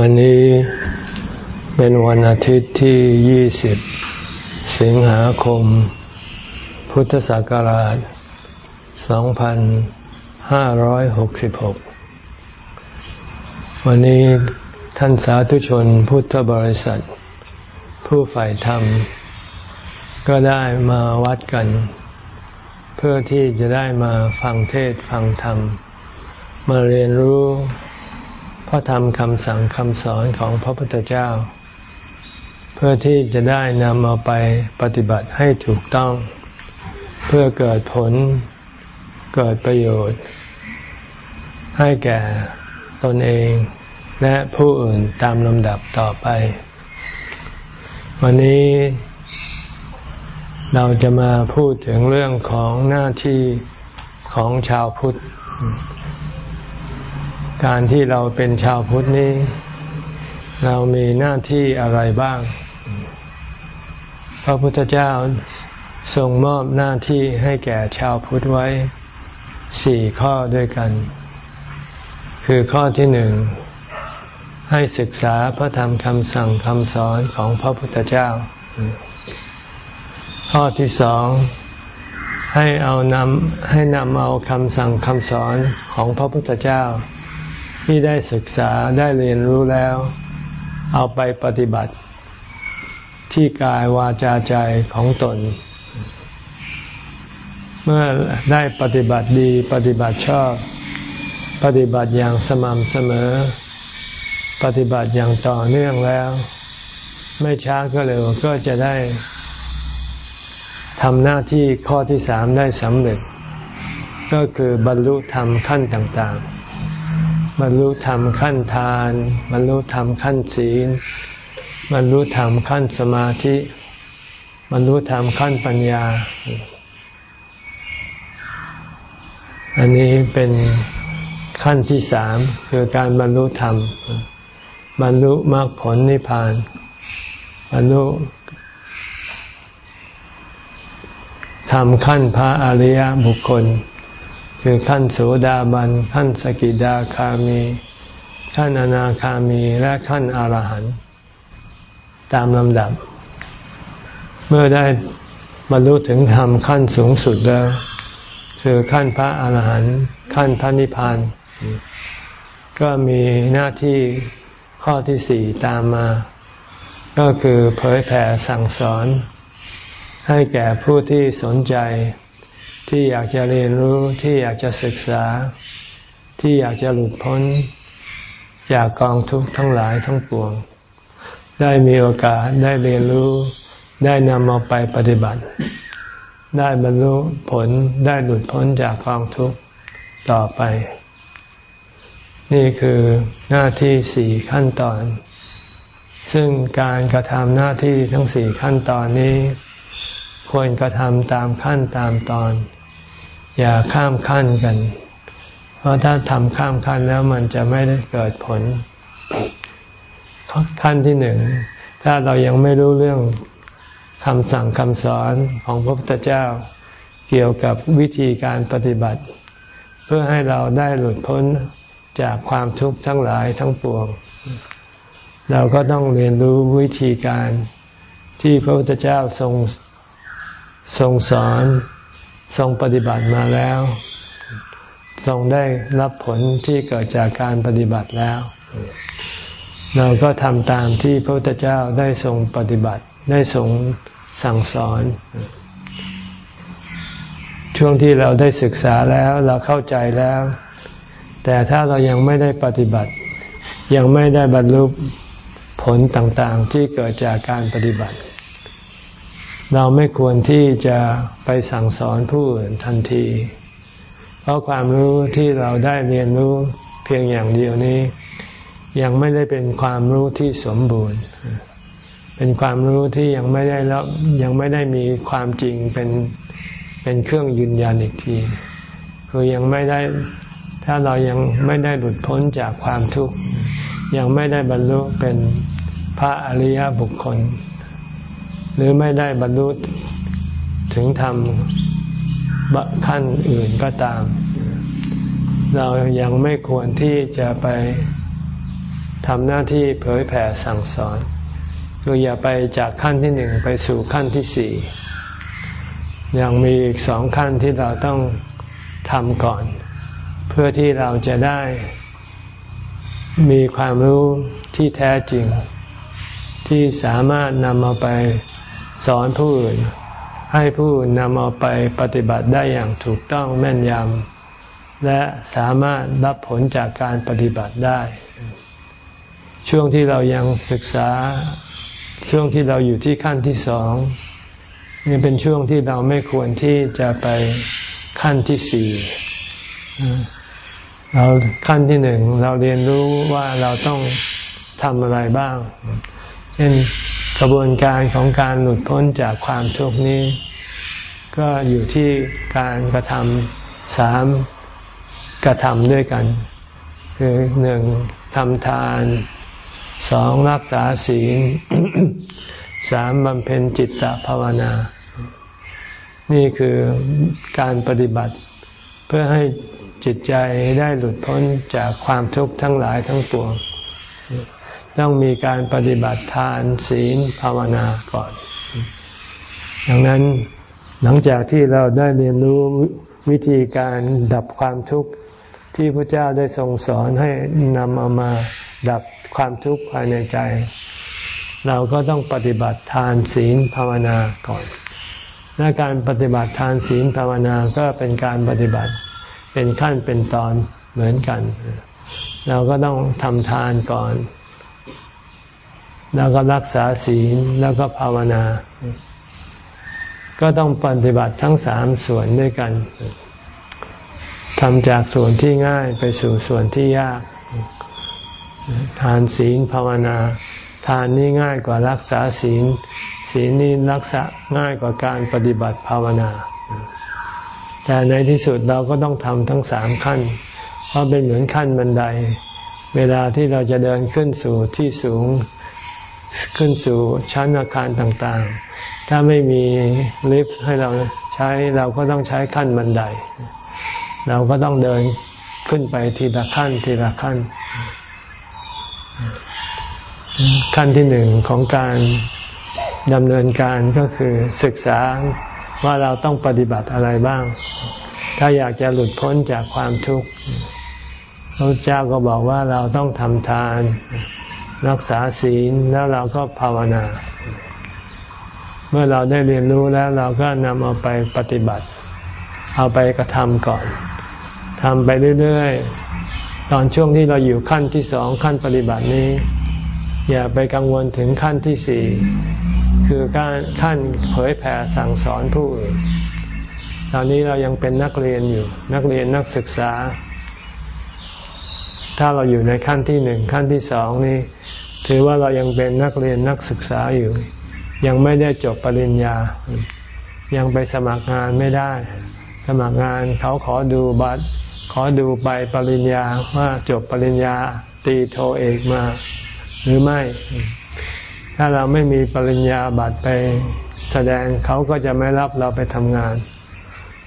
วันนี้เป็นวันอาทิตย์ที่ 20 สิงหาคม พุทธศักราช 2566 วันนี้ท่านสาธุชนพุทธบริษัท ผู้ฝ่ายธรรม ก็ได้มาวัดกัน เพื่อที่จะได้มาฟังเทศฟังธรรม มาเรียนรู้ ระธรรมคำสั่งคำสอนของพระพุทธเจ้า เพื่อที่จะได้นำเอาไปปฏิบัติให้ถูกต้อง เพื่อเกิดผลเกิดประโยชน์ ให้แก่ตนเองและผู้อื่นตามลำดับต่อไป วันนี้เราจะมาพูดถึงเรื่องของหน้าที่ของชาวพุทธ การที่เราเป็นชาวพุทธนี้ เรามีหน้าที่อะไรบ้าง พระพุทธเจ้าทรงมอบหน้าที่ให้แก่ชาวพุทธไว้สี่ข้อด้วยกัน คือข้อที่หนึ่ง ให้ศึกษาพระธรรมคำสั่งคำสอนของพระพุทธเจ้า ข้อที่สองให้เอานำให้นำเอาคำสั่งคำสอนของพระพุทธเจ้า ที่ได้ศึกษาได้เรียนรู้แล้ว เอาไปปฏิบัติ ที่กายวาจาใจของตน เมื่อได้ปฏิบัติดีปฏิบัติชอบ ปฏิบัติอย่างสม่ำเสมอ ปฏิบัติอย่างต่อเนื่องแล้ว ไม่ช้าก็เร็วก็จะได้ทำหน้าที่ข้อที่สามได้สำเร็จ ก็คือบรรลุธรรมขั้นต่าง ๆ บรรลุธรรมขั้นทานบรรลุธรรมขั้นศีลบรรลุธรรมขั้นสมาธิบรรลุธรรมขั้นปัญญา อันนี้เป็นขั้นที่สามคือการบรรลุธรรม บรรลุมรรคผลนิพพาน บรรลุธรรมขั้นพระอริยบุคคล คือขั้นโสดาบัน ขั้นสกิดาคามี ขั้นอนาคามีและขั้นอรหันต์ตามลำดับ เมื่อได้บรรลุถึงธรรมขั้นสูงสุดแล้ว คือขั้นพระอรหันต์ขั้นพระนิพพานก็มีหน้าที่ข้อที่สี่ตามมา ก็คือเผยแผ่สั่งสอน ให้แก่ผู้ที่สนใจ ที่อยากจะเรียนรู้ที่อยากจะศึกษา ที่อยากจะหลุดพ้น จากกองทุกข์ทั้งหลายทั้งปวง ได้มีโอกาสได้เรียนรู้ ได้นำมาไปปฏิบัติ ได้บรรลุผลได้หลุดพ้นจากกองทุกข์ต่อไป นี่คือหน้าที่สี่ขั้นตอน ซึ่งการกระทำหน้าที่ทั้งสี่ขั้นตอนนี้ ควรกระทำตามขั้นตามตอน อย่าข้ามขั้นกัน เพราะถ้าทำข้ามขั้นแล้วมันจะไม่ได้เกิดผล ขั้นที่หนึ่ง ถ้าเรายังไม่รู้เรื่องคำสั่งคำสอนของพระพุทธเจ้า เกี่ยวกับวิธีการปฏิบัติ เพื่อให้เราได้หลุดพ้นจากความทุกข์ทั้งหลายทั้งปวง เราก็ต้องเรียนรู้วิธีการที่พระพุทธเจ้าทรง ทรงสอนทรงปฏิบัติมาแล้ว ทรงได้รับผลที่เกิดจากการปฏิบัติแล้ว เราก็ทำตามที่พระพุทธเจ้าได้ทรงปฏิบัติได้ทรงสั่งสอน ช่วงที่เราได้ศึกษาแล้วเราเข้าใจแล้ว แต่ถ้าเรายังไม่ได้ปฏิบัติ ยังไม่ได้บรรลุผลต่างๆที่เกิดจากการปฏิบัติ เราไม่ควรที่จะไปสั่งสอนผู้อื่นทันที เพราะความรู้ที่เราได้เรียนรู้เพียงอย่างเดียวนี้ ยังไม่ได้เป็นความรู้ที่สมบูรณ์ เป็นความรู้ที่ยังไม่ได้แล้วยังไม่ได้มีความจริงเป็นเป็นเครื่องยืนยันอีกที คือยังไม่ได้ถ้าเรายังไม่ได้หลุดพ้นจากความทุกข์ ยังไม่ได้บรรลุเป็นพระอริยบุคคล หรือไม่ได้บรรลุถึงธรรมขั้นอื่นก็ตาม เรายังไม่ควรที่จะไปทำหน้าที่เผยแผ่สั่งสอนคืออย่าไปจากขั้นที่หนึ่งไปสู่ขั้นที่สี่ยังมีอีกสองขั้นที่เราต้องทำก่อน เพื่อที่เราจะได้ มีความรู้ที่แท้จริง ที่สามารถนำเอาไป สอนผู้อื่น ให้ผู้อื่นนำเอาไปปฏิบัติได้อย่างถูกต้องแม่นยำและสามารถรับผลจากการปฏิบัติได้ ช่วงที่เรายังศึกษาช่วงที่เราอยู่ที่ขั้นที่สองนี่เป็นช่วงที่เราไม่ควรที่จะไปขั้นที่สี่เราขั้นที่หนึ่งเราเรียนรู้ว่าเราต้องทำอะไรบ้าง เช่น กระบวนการของการหลุดพ้นจากความทุกข์นี้ ก็อยู่ที่การกระทำสามกระทำด้วยกัน คือหนึ่งทำทานสองรักษาศีลสามบำเพ็ญจิตตภาวนา นี่คือการปฏิบัติเพื่อให้จิตใจได้หลุดพ้นจากความทุกข์ทั้งหลายทั้งปวง ต้องมีการปฏิบัติทานศีลภาวนาก่อน ดังนั้นหลังจากที่เราได้เรียนรู้วิธีการดับความทุกข์ที่พระเจ้าได้ทรงสอนให้นำเอามาดับความทุกข์ภายในใจ เราก็ต้องปฏิบัติทานศีลภาวนาก่อนและการปฏิบัติทานศีลภาวนาก็เป็นการปฏิบัติเป็นขั้นเป็นตอนเหมือนกัน เราก็ต้องทำทานก่อน แล้วก็รักษาศีลแล้วก็ภาวนา ก็ต้องปฏิบัติทั้งสามส่วนด้วยกันทำจากส่วนที่ง่ายไปสู่ส่วนที่ยาก ทานศีลภาวนา ทานนี่ง่ายกว่ารักษาศีล ศีลนี่รักษาง่ายกว่าการปฏิบัติภาวนา แต่ในที่สุดเราก็ต้องทำทั้งสามขั้น เพราะเป็นเหมือนขั้นบันได เวลาที่เราจะเดินขึ้นสู่ที่สูง ขึ้นสู่ชั้นอาคารต่างๆ ถ้าไม่มีลิฟต์ให้เราใช้เราก็ต้องใช้ขั้นบันได เราก็ต้องเดินขึ้นไปทีละขั้นทีละขั้น ขั้นที่หนึ่งของการดำเนินการก็คือศึกษาว่าเราต้องปฏิบัติอะไรบ้าง ถ้าอยากจะหลุดพ้นจากความทุกข์พระเจ้าก็บอกว่าเราต้องทำทาน รักษาศีลแล้วเราก็ภาวนา เมื่อเราได้เรียนรู้แล้วเราก็นำเอาไปปฏิบัติ เอาไปกระทำก่อนทำไปเรื่อยๆ ตอนช่วงที่เราอยู่ขั้นที่สองขั้นปฏิบัตินี้ อย่าไปกังวลถึงขั้นที่สี่คือการขั้นเผยแผ่สั่งสอนผู้อื่นตอนนี้เรายังเป็นนักเรียนอยู่ นักเรียนนักศึกษา ถ้าเราอยู่ในขั้นที่หนึ่งขั้นที่สองนี่ ถือว่าเรายังเป็นนักเรียนนักศึกษาอยู่ ยังไม่ได้จบปริญญา ยังไปสมัครงานไม่ได้ สมัครงานเขาขอดูบัตร ขอดูใบปริญญาว่าจบปริญญาตีโทเอกมา หรือไม่ ถ้าเราไม่มีปริญญาบัตรไปแสดงเขาก็จะไม่รับเราไปทำงาน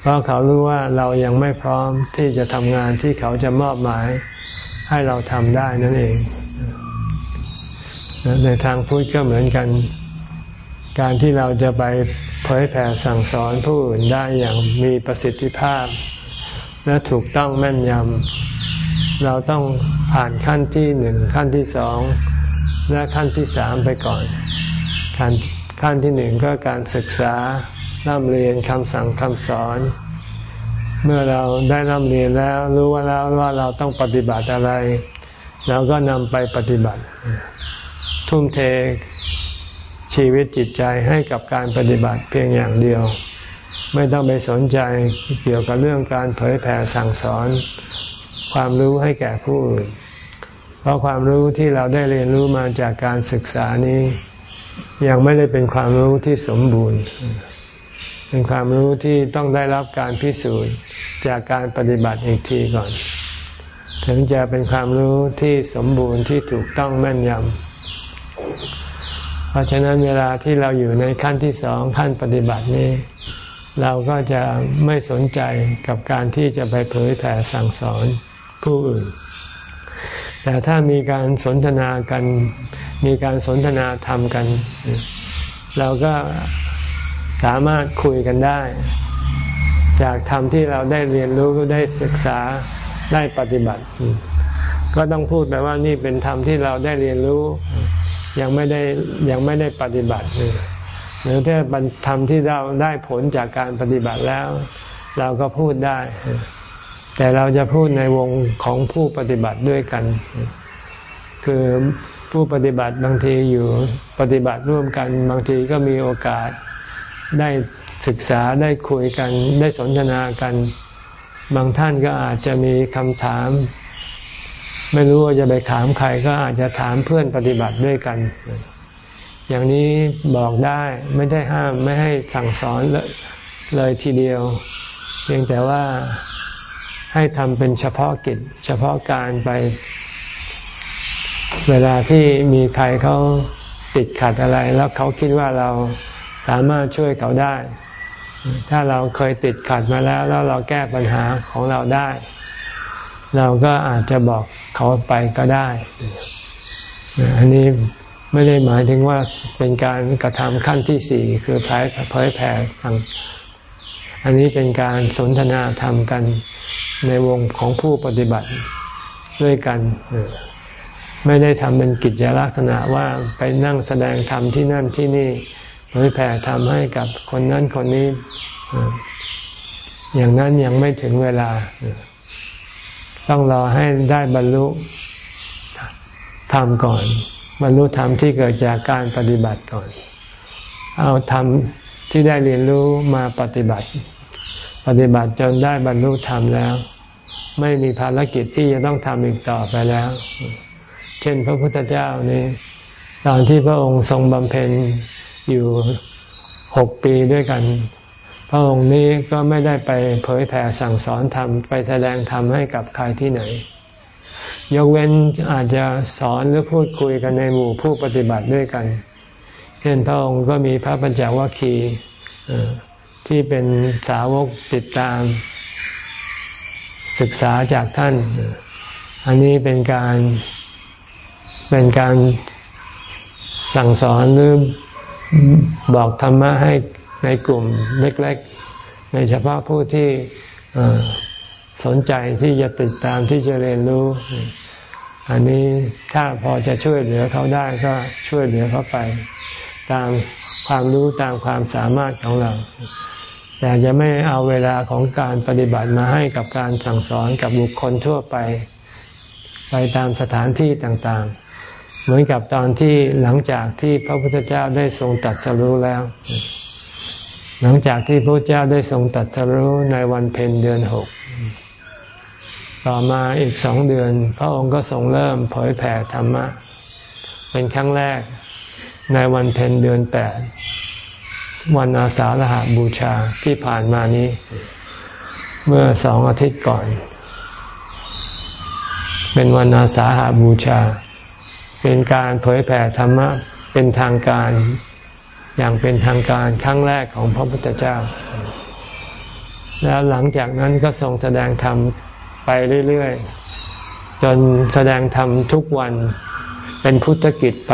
เพราะเขารู้ว่าเรายังไม่พร้อมที่จะทำงานที่เขาจะมอบหมายให้เราทำได้นั่นเอง ในทางพูดก็เหมือนกัน การที่เราจะไปเผยแผ่สั่งสอนผู้อื่นได้อย่างมีประสิทธิภาพ และถูกต้องแม่นยำเราต้องผ่านขั้นที่หนึ่งขั้นที่สองและขั้นที่สามไปก่อน ขั้นขั้นที่หนึ่งก็การศึกษาร่ำเรียนคำสั่งคำสอน เมื่อเราได้ร่ำเรียนแล้วรู้ว่าแล้วว่าเราต้องปฏิบัติอะไร เราก็นำไปปฏิบัติ ทุ่มเทชีวิตจิตใจให้กับการปฏิบัติเพียงอย่างเดียว ไม่ต้องไปสนใจเกี่ยวกับเรื่องการเผยแผ่สั่งสอน ความรู้ให้แก่ผู้อื่นเพราะความรู้ที่เราได้เรียนรู้มาจากการศึกษานี้ ยังไม่ได้เป็นความรู้ที่สมบูรณ์ เป็นความรู้ที่ต้องได้รับการพิสูจน์จากการปฏิบัติอีกทีก่อน ถึงจะเป็นความรู้ที่สมบูรณ์ที่ถูกต้องแม่นยำ เพราะฉะนั้นเวลาที่เราอยู่ในขั้นที่สองขั้นปฏิบัตินี้ เราก็จะไม่สนใจกับการที่จะไปเผยแผ่สั่งสอนผู้อื่น แต่ถ้ามีการสนทนากัน มีการสนทนาธรรมกัน เราก็สามารถคุยกันได้ จากธรรมที่เราได้เรียนรู้ได้ศึกษาได้ปฏิบัติ ก็ต้องพูดไปว่านี่เป็นธรรมที่เราได้เรียนรู้ ยังไม่ได้ยังไม่ได้ปฏิบัติหรือถ้าธรรมที่เราได้ผลจากการปฏิบัติแล้ว เราก็พูดได้ แต่เราจะพูดในวงของผู้ปฏิบัติด้วยกัน คือผู้ปฏิบัติบางทีอยู่ปฏิบัติร่วมกัน บางทีก็มีโอกาสได้ศึกษาได้คุยกัน ได้สนทนากัน บางท่านก็อาจจะมีคำถาม ไม่รู้ว่าจะไปถามใครก็อาจจะถามเพื่อนปฏิบัติด้วยกัน อย่างนี้บอกได้ไม่ได้ห้ามไม่ให้สั่งสอนเลยทีเดียว เพียงแต่ว่าให้ทำเป็นเฉพาะกิจ เฉพาะการไป เวลาที่มีใครเขาติดขัดอะไร แล้วเขาคิดว่าเราสามารถช่วยเขาได้ ถ้าเราเคยติดขัดมาแล้ว แล้วเราแก้ปัญหาของเราได้ เราก็อาจจะบอก เขาไปก็ได้ อันนี้ไม่ได้หมายถึงว่าเป็นการกระทำขั้นที่สี่คือเผยแผ่ทางอันนี้เป็นการสนทนาธรรมกันในวงของผู้ปฏิบัติด้วยกันไม่ได้ทำเป็นกิจลักษณะว่าไปนั่งแสดงธรรมที่นั่นที่นี่เผยแผ่ทำให้กับคนนั้นคนนี้ อย่างนั้นยังไม่ถึงเวลา ต้องรอให้ได้บรรลุธรรมก่อน บรรลุธรรมที่เกิดจากการปฏิบัติก่อน เอาธรรมที่ได้เรียนรู้มาปฏิบัติ ปฏิบัติจนได้บรรลุธรรมแล้ว ไม่มีภารกิจที่จะต้องทำอีกต่อไปแล้ว เช่นพระพุทธเจ้านี่ตอนที่พระองค์ทรงบำเพ็ญอยู่หกปีด้วยกัน พระองค์นี้ก็ไม่ได้ไปเผยแผ่สั่งสอนธรรมไปแสดงธรรมให้กับใครที่ไหน ยกเว้นอาจจะสอนหรือพูดคุยกันในหมู่ผู้ปฏิบัติด้วยกัน เช่นพระองค์ก็มีพระปัญจวัคคีย์ที่เป็นสาวกติดตาม ศึกษาจากท่าน อันนี้เป็นการเป็นการสั่งสอนหรือบอกธรรมะให้ ในกลุ่มเล็กๆ ในเฉพาะผู้ที่สนใจที่จะติดตามที่จะเรียนรู้ อันนี้ถ้าพอจะช่วยเหลือเขาได้ก็ช่วยเหลือเขาไป ตามความรู้ตามความสามารถของเรา แต่จะไม่เอาเวลาของการปฏิบัติมาให้กับการสั่งสอนกับบุคคลทั่วไป ไปตามสถานที่ต่างๆ เหมือนกับตอนที่หลังจากที่พระพุทธเจ้าได้ทรงตัดสรู้แล้ว หลังจากที่พระเจ้าได้ทรงตัดสรู้ในวันเพ็ญเดือนหก ต่อมาอีกสองเดือน พระองค์ก็ทรงเริ่มเผยแผ่ธรรมะ เป็นครั้งแรกในวันเพ็ญเดือนแปดวันอาสาฬหาบูชาที่ผ่านมานี้ เมื่อสองอาทิตย์ก่อน เป็นวันอาสาหาบูชา เป็นการเผยแผ่ธรรมะเป็นทางการ อย่างเป็นทางการครั้งแรกของพระพุทธเจ้า แล้วหลังจากนั้นก็ทรงแสดงธรรมไปเรื่อยๆ จนแสดงธรรมทุกวันเป็นพุทธกิจไป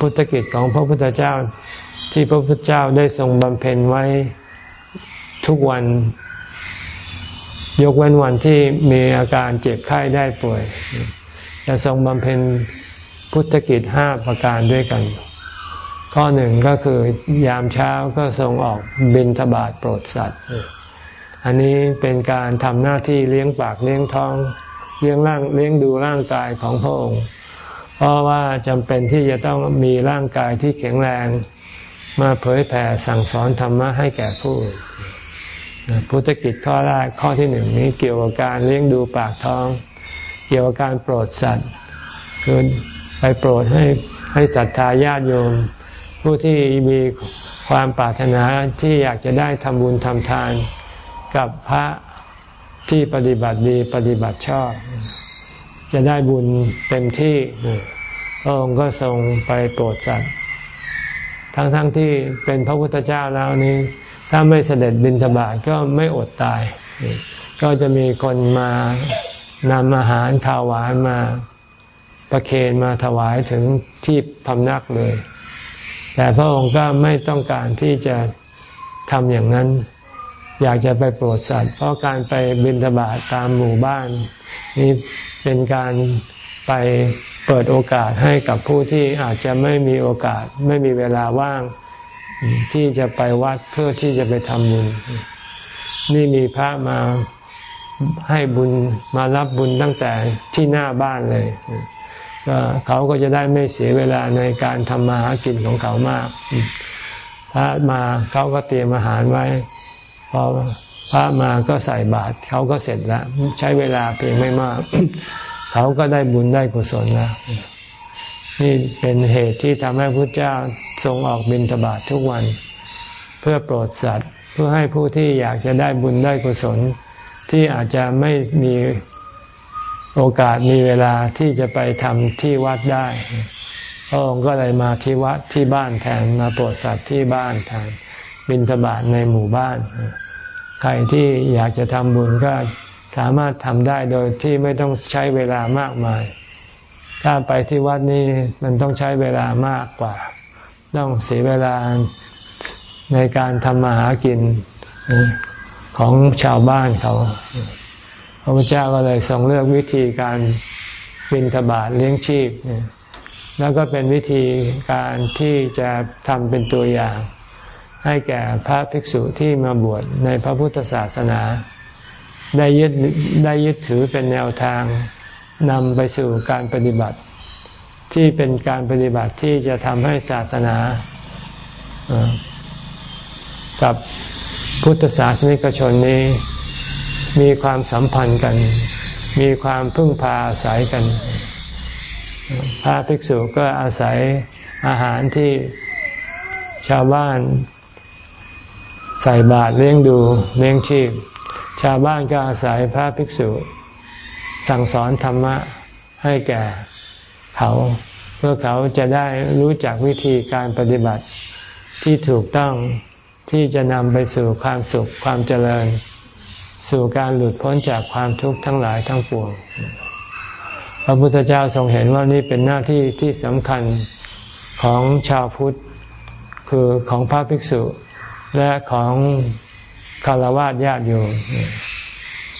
พุทธกิจของพระพุทธเจ้าที่พระพุทธเจ้าได้ทรงบำเพ็ญไว้ทุกวัน ยกเว้นวันที่มีอาการเจ็บไข้ได้ป่วยจะทรงบำเพ็ญพุทธกิจห้าประการด้วยกัน ข้อหนึ่งก็คือยามเช้าก็ทรงออกบินทบาทโปรดสัตว์ อันนี้เป็นการทำหน้าที่เลี้ยงปากเลี้ยงท้องเลี้ยงร่างเลี้ยงดูร่างกายของพระองค์ เพราะว่าจำเป็นที่จะต้องมีร่างกายที่แข็งแรง มาเผยแผ่สั่งสอนธรรมะให้แก่ผู้พุทธกิจข้อแรกข้อที่หนึ่งนี้เกี่ยวกับการเลี้ยงดูปากท้อง เกี่ยวกับการโปรดสัตว์คือไปโปรดให้ให้ศรัทธาญาติโยม ผู้ที่มีความปรารถนาที่อยากจะได้ทำบุญทำทาน กับพระที่ปฏิบัติดีปฏิบัติชอบ จะได้บุญเต็มที่พระองค์ก็ทรงไปโปรดสัตว์ทั้งๆทที่เป็นพระพุทธเจ้าแล้วนี้ ถ้าไม่เสด็จบิณฑบาตก็ไม่อดตาย ก็จะมีคนมานำอาหารข้าวหวานมาประเคนมาถวายถึงที่พำนักเลย แต่พระองค์ก็ไม่ต้องการที่จะทำอย่างนั้น อยากจะไปโปรดสัตว์ เพราะการไปบิณฑบาตตามหมู่บ้าน นี้เป็นการไปเปิดโอกาสให้กับผู้ที่อาจจะไม่มีโอกาส ไม่มีเวลาว่างที่จะไปวัดเพื่อที่จะไปทำบุญ นี่มีพระมาให้บุญมารับบุญตั้งแต่ที่หน้าบ้านเลย ก็เขาก็จะได้ไม่เสียเวลาในการทำมาหากินของเขามาก พระมาเขาก็เตรียมอาหารไว้ พอพระมาก็ใส่บาตรเขาก็เสร็จแล้ว ใช้เวลาเพียงไม่มาก เขาก็ได้บุญได้กุศลแล้วนี่เป็นเหตุที่ทำให้พระเจ้าทรงออกบิณฑบาตททุกวัน เพื่อโปรดสัตว์ เพื่อให้ผู้ที่อยากจะได้บุญได้กุศล ที่อาจจะไม่มี โอกาสมีเวลาที่จะไปทำที่วัดได้พระองค์ก็เลยมาที่วัดที่บ้านแทนมาโปรดสัตว์ที่บ้านแทนบิณฑบาตในหมู่บ้าน ใครที่อยากจะทำบุญก็สามารถทำได้โดยที่ไม่ต้องใช้เวลามากมาย ถ้าไปที่วัดนี้มันต้องใช้เวลามากกว่า ต้องเสียเวลาในการทำมาหากินของชาวบ้านเขา ระพุทธเจ้าก็เลยทรงเลือกวิธีการบินทบาทเลี้ยงชีพ แล้วก็เป็นวิธีการที่จะทำเป็นตัวอย่าง ให้แก่พระภิกษุที่มาบวชในพระพุทธศาสนา ได้ยึดได้ยึดถือเป็นแนวทางนำไปสู่การปฏิบัติ ที่เป็นการปฏิบัติที่จะทำให้ศาสนากับพุทธศาสนิกชนนี้ มีความสัมพันธ์กัน มีความพึ่งพาอาศัยกัน พระภิกษุก็อาศัยอาหารที่ชาวบ้านใส่บาตรเลี้ยงดูเลี้ยงชีพ ชาวบ้านก็อาศัยพระภิกษุ สั่งสอนธรรมะให้แก่เขาเพื่อเขาจะได้รู้จักวิธีการปฏิบัติที่ถูกต้องที่จะนำไปสู่ความสุขความเจริญ สู่การหลุดพ้นจากความทุกข์ทั้งหลายทั้งปวง พระพุทธเจ้าทรงเห็นว่านี่เป็นหน้าที่ที่สำคัญของชาวพุทธ คือของพระภิกษุและของคารวะญาติโยม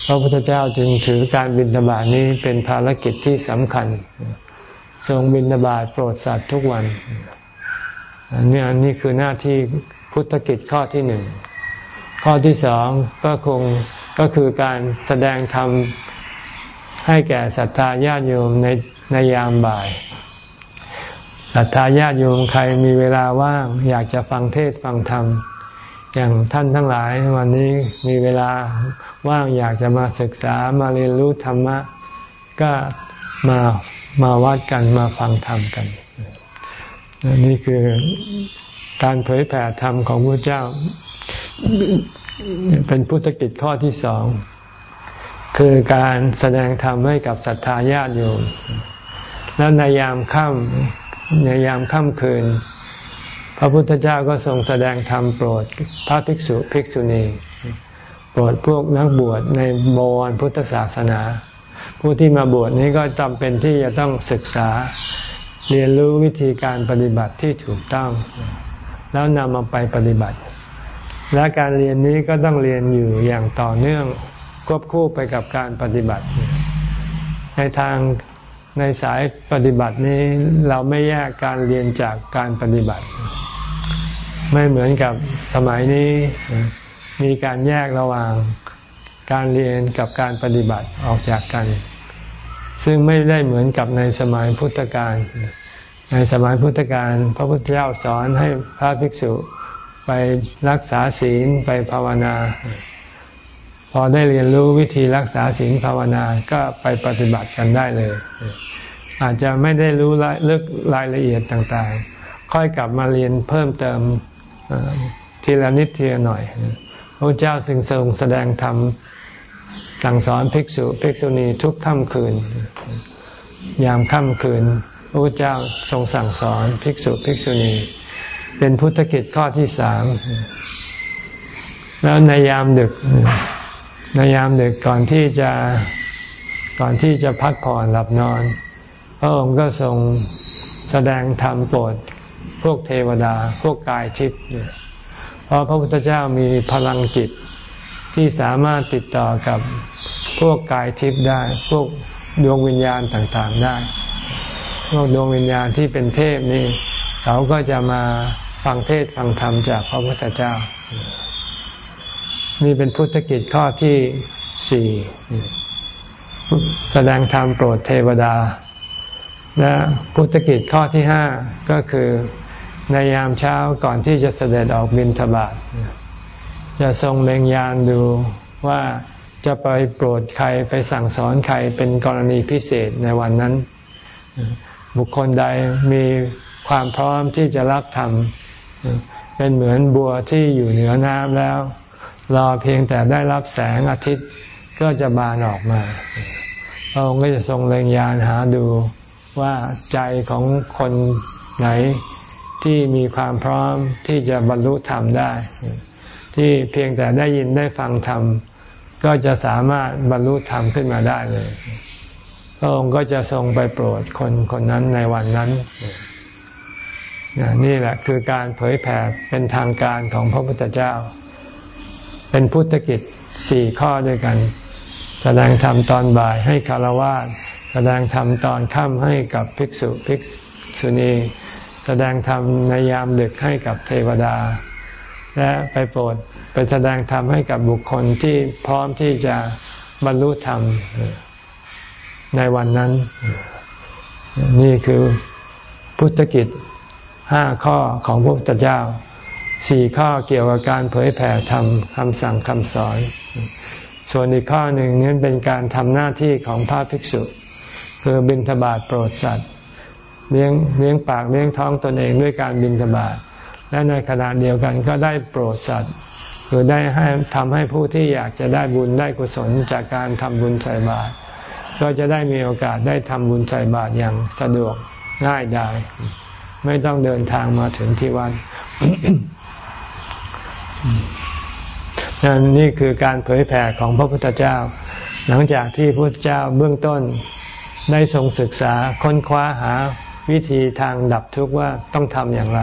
พระพุทธเจ้าจึงถือการบิณฑบาตนี้เป็นภารกิจที่สำคัญ ทรงบิณฑบาตโปรดสัตว์ทุกวันอันนี้อันนี้คือหน้าที่พุทธกิจข้อที่หนึ่ง ข้อที่สองก็คง ก็คือการแสดงธรรมให้แก่ศรัทธาญาติโยมในในยามบ่ายศรัทธาญาติโยมใครมีเวลาว่าง อยากจะฟังเทศฟังธรรม อย่างท่านทั้งหลายวันนี้มีเวลาว่างอยากจะมาศึกษามาเรียนรู้ธรรมะ ก็มามาวัดกันมาฟังธรรมกัน นี่คือการเผยแผ่ธรรมของพระเจ้า เป็นพุทธกิจข้อที่สอง คือการแสดงธรรมให้กับศรัทธาญาติโยม แล้วในยามค่ำในยามค่ำคืน พระพุทธเจ้าก็ทรงแสดงธรรมโปรดพระภิกษุภิกษุณีโปรดพวกนักบวชในบวรพุทธศาสนา ผู้ที่มาบวชนี้ก็จำเป็นที่จะต้องศึกษาเรียนรู้วิธีการปฏิบัติที่ถูกต้อง แล้วนำมาไปปฏิบัติ และการเรียนนี้ก็ต้องเรียนอยู่อย่างต่อเนื่องควบคู่ไปกับการปฏิบัติ ในทางในสายปฏิบัตินี้เราไม่แยกการเรียนจากการปฏิบัติ ไม่เหมือนกับสมัยนี้มีการแยกระหว่างการเรียนกับการปฏิบัติออกจากกัน ซึ่งไม่ได้เหมือนกับในสมัยพุทธกาลในสมัยพุทธกาลพระพุทธเจ้าสอนให้พระภิกษุ ไปรักษาศีลไปภาวนา พอได้เรียนรู้วิธีรักษาศีลภาวนาก็ไปปฏิบัติกันได้เลย อาจจะไม่ได้รู้ลึกรายละเอียดต่างๆ ค่อยกลับมาเรียนเพิ่มเติมทีละนิดทีละหน่อยพระเจ้าสึงทรงแสดงธรรมสั่งสอนภิกษุภิกษุณีทุกค่ำคืน ยามค่ำคืนพระเจ้าทรงสั่งสอนภิกษุภิกษุณี เป็นพุทธกิจข้อที่สามแล้วในยามดึกในยามดึกก่อนที่จะก่อนที่จะพักผ่อนหลับนอน พระองค์ก็ทรงแสดงธรรมโปรดพวกเทวดา พวกกายทิพย์เพราะพระพุทธเจ้ามีพลังจิตที่สามารถติดต่อกับพวกกายทิพย์ได้ พวกดวงวิญญาณต่างๆได้ พวกดวงวิญญาณที่เป็นเทพนี่ เขาก็จะมา ฟังเทศฟังธรรมจากพระพุทธเจ้า นี่เป็นพุทธกิจข้อที่สี่แสดงธรรมโปรดเทวดา และพุทธกิจข้อที่ห้าก็คือในยามเช้าก่อนที่จะเสด็จออกบินทบาทจะทรงเล็งยานดูว่าจะไปโปรดใครไปสั่งสอนใครเป็นกรณีพิเศษในวันนั้น บุคคลใดมีความพร้อมที่จะรับธรรม เป็นเหมือนบัวที่อยู่เหนือน้ำแล้ว รอเพียงแต่ได้รับแสงอาทิตย์ก็จะบานออกมาพระองค์ก็จะทรงเล็งยานหาดูว่าใจของคนไหนที่มีความพร้อมที่จะบรรลุธรรมได้ ที่เพียงแต่ได้ยินได้ฟังธรรม ก็จะสามารถบรรลุธรรมขึ้นมาได้เลย พระองค์ก็จะทรงไปโปรดคนคนนั้นในวันนั้น นี่แหละคือการเผยแผ่เป็นทางการของพระพุทธเจ้า เป็นพุทธกิจสี่ข้อด้วยกัน แสดงธรรมตอนบ่ายให้คารวะแสดงธรรมตอนค่ำให้กับภิกษุภิกษุณี แสดงธรรมในยามดึกให้กับเทวดา และไปโปรดไปแสดงธรรมให้กับบุคคลที่พร้อมที่จะบรรลุธรรมในวันนั้น นี่คือพุทธกิจ ห้าข้อของพระพุทธเจ้าสี่ข้อเกี่ยวกับการเผยแผ่ธรรมคำสั่งคำสอน ส่วนอีกข้อหนึ่งนี้นเป็นการทำหน้าที่ของพระภิกษุ คือบิณฑบาตโปรดสัตว์เลี้ยงเลี้ยงปากเลี้ยงท้องตนเองด้วยการบิณฑบาตและในขณะเดียวกันก็ได้โปรดสัตว์คือได้ให้ทำให้ผู้ที่อยากจะได้บุญได้กุศลจากการทำบุญใส่บาตรก็จะได้มีโอกาสได้ทำบุญใส่บาตรอย่างสะดวกง่ายดาย ไม่ต้องเดินทางมาถึงที่วัดนั่นนี่คือการเผยแผ่ของพระพุทธเจ้า หลังจากที่พระพุทธเจ้าเบื้องต้นได้ทรงศึกษาค้นคว้าหาวิธีทางดับทุกข์ว่าต้องทำอย่างไร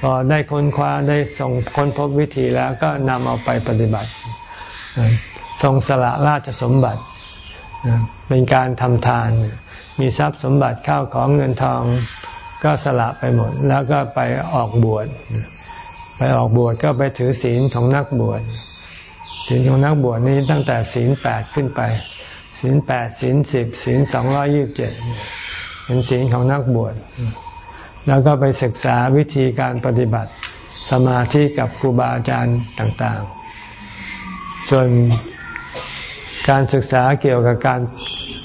พอได้ค้นคว้าได้ทรงค้นพบวิธีแล้วก็นำเอาไปปฏิบัติ ทรงสละราชสมบัติ เป็นการทำทาน มีทรัพย์สมบัติข้าวของเงินทอง ก็สละไปหมด แล้วก็ไปออกบวชไปออกบวชก็ไปถือศีลของนักบวชศีลของนักบวชนี้ตั้งแต่ศีลแปดขึ้นไปศีลแปดศีลสิบศีลสองร้อยี่บเจ็ดเป็นศีลของนักบวชแล้วก็ไปศึกษาวิธีการปฏิบัติสมาธิกับครูบาอาจารย์ต่าง ๆ ส่วนการศึกษาเกี่ยวกับการ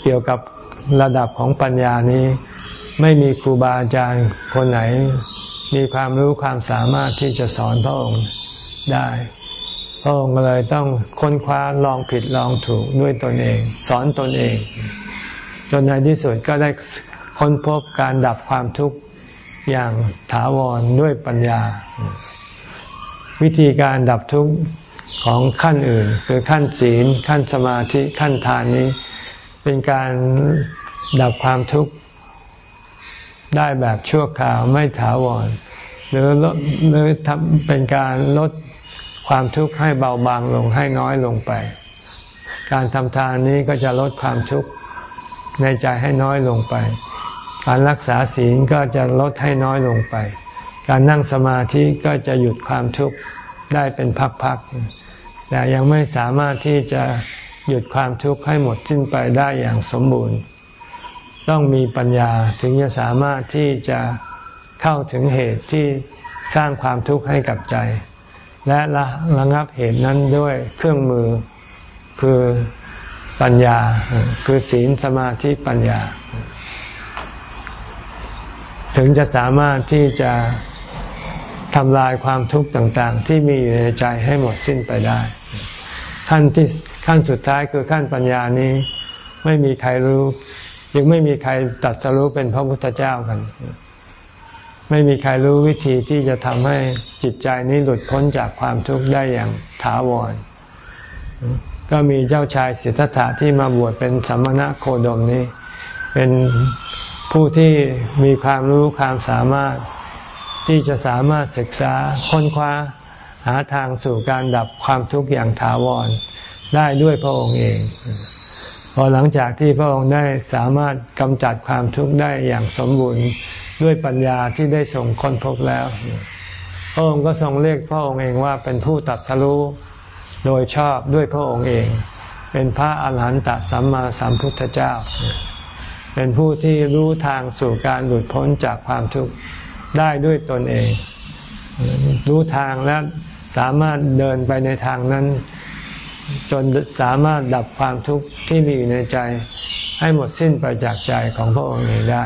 เกี่ยวกับระดับของปัญญานี้ ไม่มีครูบาอาจารย์คนไหน มีความรู้ความสามารถที่จะสอนพระองค์ได้ พระองค์เลยต้องค้นคว้าลองผิดลองถูกด้วยตนเอง สอนตนเอง จนในที่สุดก็ได้ค้นพบการดับความทุกข์อย่างถาวรด้วยปัญญา วิธีการดับทุกข์ของขั้นอื่น คือขั้นศีลขั้นสมาธิขั้นทานนี้ เป็นการดับความทุกข์ ได้แบบชั่วคราวไม่ถาวร หรือลดหรือทำเป็นการลดความทุกข์ให้เบาบางลงให้น้อยลงไป การทำทานนี้ก็จะลดความทุกข์ในใจให้น้อยลงไป การรักษาศีลก็จะลดให้น้อยลงไป การนั่งสมาธิก็จะหยุดความทุกข์ได้เป็นพักๆแต่ยังไม่สามารถที่จะหยุดความทุกข์ให้หมดสิ้นไปได้อย่างสมบูรณ์ ต้องมีปัญญาถึงจะสามารถที่จะเข้าถึงเหตุที่สร้างความทุกข์ให้กับใจ และระระงับเหตุนั้นด้วยเครื่องมือคือปัญญาคือศีลสมาธิปัญญา ถึงจะสามารถที่จะทำลายความทุกข์ต่าง ๆ ที่มีอยู่ในใจให้หมดสิ้นไปได้ ขั้นที่ขั้นสุดท้ายคือขั้นปัญญานี้ ไม่มีใครรู้ ยังไม่มีใครตัดสรู้เป็นพระพุทธเจ้ากัน ไม่มีใครรู้วิธีที่จะทำให้จิตใจนี้หลุดพ้นจากความทุกข์ได้อย่างถาวร ก็มีเจ้าชายสิทธัตถะที่มาบวชเป็นสัมมณะโคดมนี้ เป็นผู้ที่มีความรู้ความสามารถที่จะสามารถศึกษาค้นคว้าหาทางสู่การดับความทุกข์อย่างถาวรได้ด้วยพระองค์เอง อหลังจากที่พระองค์ได้สามารถกำจัดความทุกข์ได้อย่างสมบูรณ์ด้วยปัญญาที่ได้ส่งค้นพบแล้ว พระองค์ก็ทรงเรียกพระองค์เองว่าเป็นผู้ตัดสรู้โดยชอบด้วยพระองค์เอง เป็นพระอาหารหันตสัมมาสัมพุทธเจ้า เป็นผู้ที่รู้ทางสู่การหลุดพ้นจากความทุกข์ได้ด้วยตนเอง รู้ทางและสามารถเดินไปในทางนั้น จนสามารถดับความทุกข์ที่มีอยู่ในใจ ให้หมดสิ้นไปจากใจของพระองค์เองได้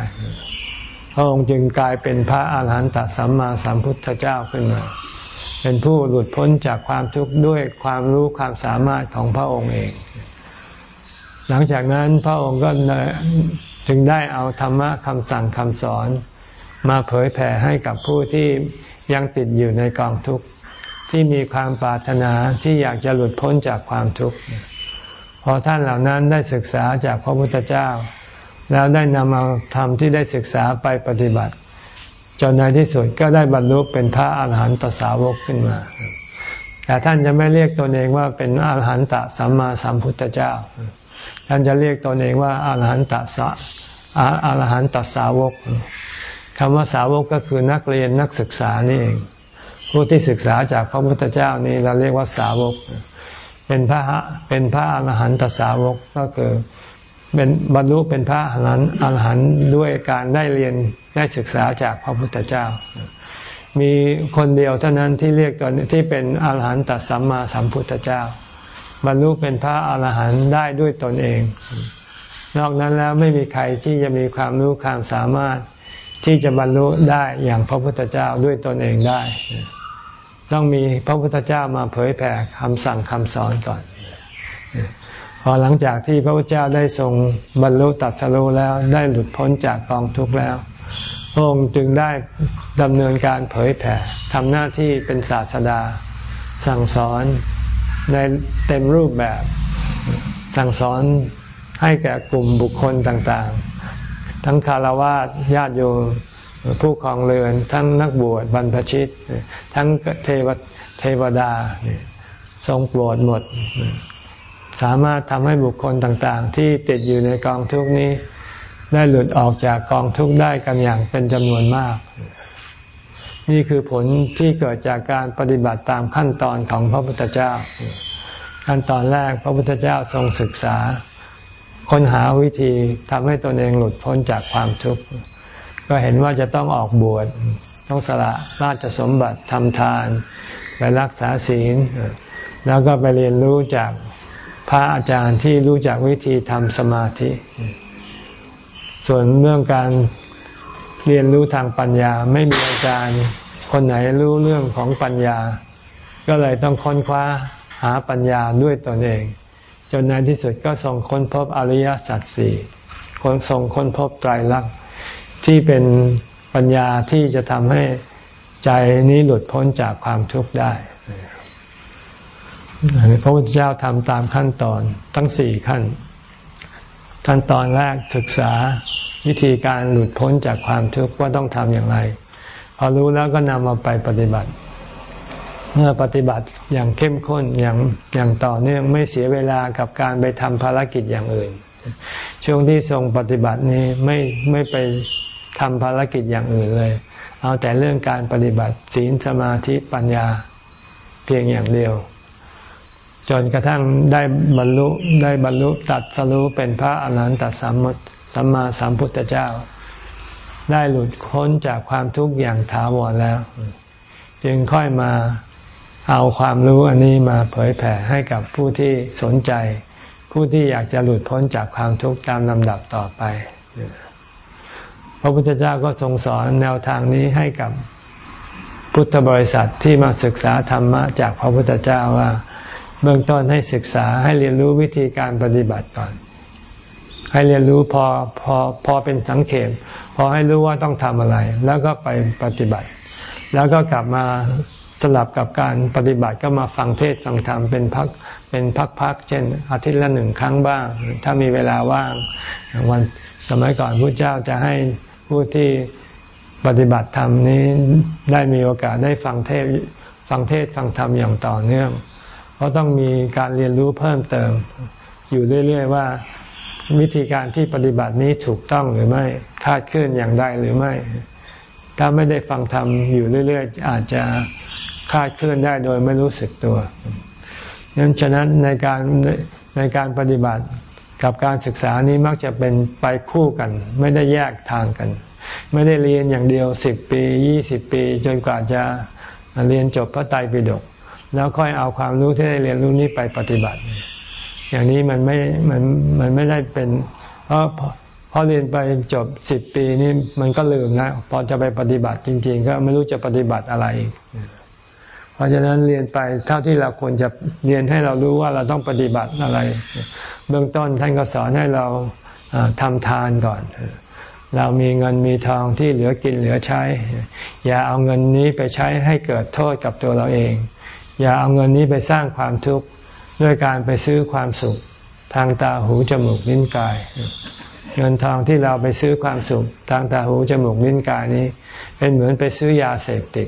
พระองค์จึงกลายเป็นพระอาหารหันตสัมมาสัมพุทธเจ้าขึ้นมา เป็นผู้หลุดพ้นจากความทุกข์ด้วยความรู้ความสามารถของพระองค์เอง หลังจากนั้นพระองค์ก็จึงได้เอาธรรมะคำสั่งคำสอน มาเผยแผ่ให้กับผู้ที่ยังติดอยู่ในกองทุกข์ ที่มีความปรารถนาที่อยากจะหลุดพ้นจากความทุกข์พอท่านเหล่านั้นได้ศึกษาจากพระพุทธเจ้า แล้วได้นำเอาธรรมที่ได้ศึกษาไปปฏิบัติ จนในที่สุดก็ได้บรรลุเป็นพระอาหารหันตสาวกขึ้นมา แต่ท่านจะไม่เรียกตนเองว่าเป็นอาหารหันตสัมมาสัมพุทธเจ้า ท่านจะเรียกตนเองว่าอาหารหันตสะอาหารหันตสาวกคำว่าสาวกก็คือนักเรียนนักศึกษานี่เอง ผู้ที่ศึกษาจากพระพุทธเจ้านี่เราเรียกว่าสาวก เป็นพระเป็นพระอรหันตสาวกก็คือเป็นบรรลุเป็นพระอรหันต์อรหันต์ด้วยการได้เรียนได้ศึกษาจากพระพุทธเจ้า มีคนเดียวเท่านั้นที่เรียกตัวที่เป็นอรหันตสัมมาสัมพุทธเจ้า บรรลุเป็นพระอรหันต์ได้ด้วยตนเอง นอกนั้นแล้วไม่มีใครที่จะมีความรู้ความสามารถที่จะบรรลุได้อย่างพระพุทธเจ้าด้วยตนเองได้ ต้องมีพระพุทธเจ้ามาเผยแผ่คำสั่งคำสอนก่อน พอหลังจากที่พระพุทธเจ้าได้ทรงบรรลุตัดสรุแล้วได้หลุดพ้นจากกองทุกข์แล้วพระองค์จึงได้ดำเนินการเผยแผ่ทำหน้าที่เป็นศาสดา สั่งสอนในเต็มรูปแบบ สั่งสอนให้แก่กลุ่มบุคคลต่างๆ ทั้งคารวะญาติโยม ผู้ครองเรือน ทั้งนักบวชบรรพชิต ทั้งเทวเทวดาทรงโปรดหมด สามารถทำให้บุคคลต่างๆ ที่ติดอยู่ในกองทุกนี้ ได้หลุดออกจากกองทุกได้กันอย่างเป็นจำนวนมาก นี่คือผลที่เกิดจากการปฏิบัติตามขั้นตอนของพระพุทธเจ้า ขั้นตอนแรกพระพุทธเจ้าทรงศึกษา ค้นหาวิธีทำให้ตนเองหลุดพ้นจากความทุกข์ ก็เห็นว่าจะต้องออกบวชต้องสละราชสมบัติทำทาน ไปรักษาศีล แล้วก็ไปเรียนรู้จากพระอาจารย์ที่รู้จักวิธีทำสมาธิ ส่วนเรื่องการเรียนรู้ทางปัญญาไม่มีอาจารย์คนไหนรู้เรื่องของปัญญา ก็เลยต้องค้นคว้าหาปัญญาด้วยตนเอง จนในที่สุดก็ทรงค้นพบอริยสัจสี่คนทรงค้นพบไตรลักษณ์ ที่เป็นปัญญาที่จะทำให้ใจนี้หลุดพ้นจากความทุกข์ได้พระพุทธเจ้าทำตามขั้นตอนทั้งสี่ขั้น ขั้นตอนแรกศึกษาวิธีการหลุดพ้นจากความทุกข์ว่าต้องทำอย่างไร พอรู้แล้วก็นำมาไปปฏิบัติ เมื่อปฏิบัติอย่างเข้มข้นอย่างอย่างต่อเนื่องไม่เสียเวลากับการไปทำภารกิจอย่างอื่น ช่วงที่ทรงปฏิบัตินี้ไม่ไม่ไป ทำภารกิจอย่างอื่นเลย เอาแต่เรื่องการปฏิบัติศีลสมาธิปัญญาเพียงอย่างเดียว จนกระทั่งได้บรรลุได้บรรลุตัดสรู้เป็นพระอรหันตสัมมสัมมาสัมพุทธเจ้า ได้หลุดพ้นจากความทุกข์อย่างถาวรแล้ว จึงค่อยมาเอาความรู้อันนี้มาเผยแผ่ให้กับผู้ที่สนใจ ผู้ที่อยากจะหลุดพ้นจากความทุกข์ตามลำดับต่อไป พระพุทธเจ้าก็ทรงสอนแนวทางนี้ให้กับพุทธบริษัทที่มาศึกษาธรรมะจากพระพุทธเจ้าว่า เบื้องต้นให้ศึกษาให้เรียนรู้วิธีการปฏิบัติก่อน ให้เรียนรู้พอพอพอเป็นสังเขตพอให้รู้ว่าต้องทำอะไร แล้วก็ไปปฏิบัติ แล้วก็กลับมาสลับกับการปฏิบัติก็มาฟังเทศฟังธรรมเป็นพักเป็นพักๆเช่น อาทิตย์ละหนึ่งครั้งบ้าง ถ้ามีเวลาว่างวันสมัยก่อนพระเจ้าจะให้ ผู้ที่ปฏิบัติธรรมนี้ได้มีโอกาสได้ฟังเทศฟังเทศฟังธรรมอย่างต่อเนื่อง เพราะต้องมีการเรียนรู้เพิ่มเติม อยู่เรื่อยๆว่าวิธีการที่ปฏิบัตินี้ถูกต้องหรือไม่คาดเคลื่อนอย่างใดหรือไม่ ถ้าไม่ได้ฟังธรรมอยู่เรื่อยๆ อาจจะคาดเคลื่อนได้โดยไม่รู้สึกตัวนั้นฉะนั้นในการในการปฏิบัติ กับการศึกษานี้มักจะเป็นไปคู่กัน ไม่ได้แยกทางกัน ไม่ได้เรียนอย่างเดียวสิบปียี่สิบปี จนกว่าจะเรียนจบพระไตรปิฎกแล้วค่อยเอาความรู้ที่ได้เรียนรู้นี้ไปปฏิบัติ อย่างนี้มันไม่มันมันไม่ได้เป็น เพราะพอเรียนไปจบสิบปีนี่มันก็ลืมนะพอจะไปปฏิบัติจริง ๆ ก็ไม่รู้จะปฏิบัติอะไรอีก เพราะฉะนั้นเรียนไปเท่าที่เราควรจะเรียนให้เรารู้ว่าเราต้องปฏิบัติอะไร เบื้องต้นท่านก็สอนให้เราทำทานก่อน เรามีเงินมีทองที่เหลือกินเหลือใช้ อย่าเอาเงินนี้ไปใช้ให้เกิดโทษกับตัวเราเอง อย่าเอาเงินนี้ไปสร้างความทุกข์ด้วยการไปซื้อความสุข ทางตาหูจมูกลิ้นกาย เงินทองที่เราไปซื้อความสุข ทางตาหูจมูกลิ้นกายนี้ เป็นเหมือนไปซื้อยาเสพติด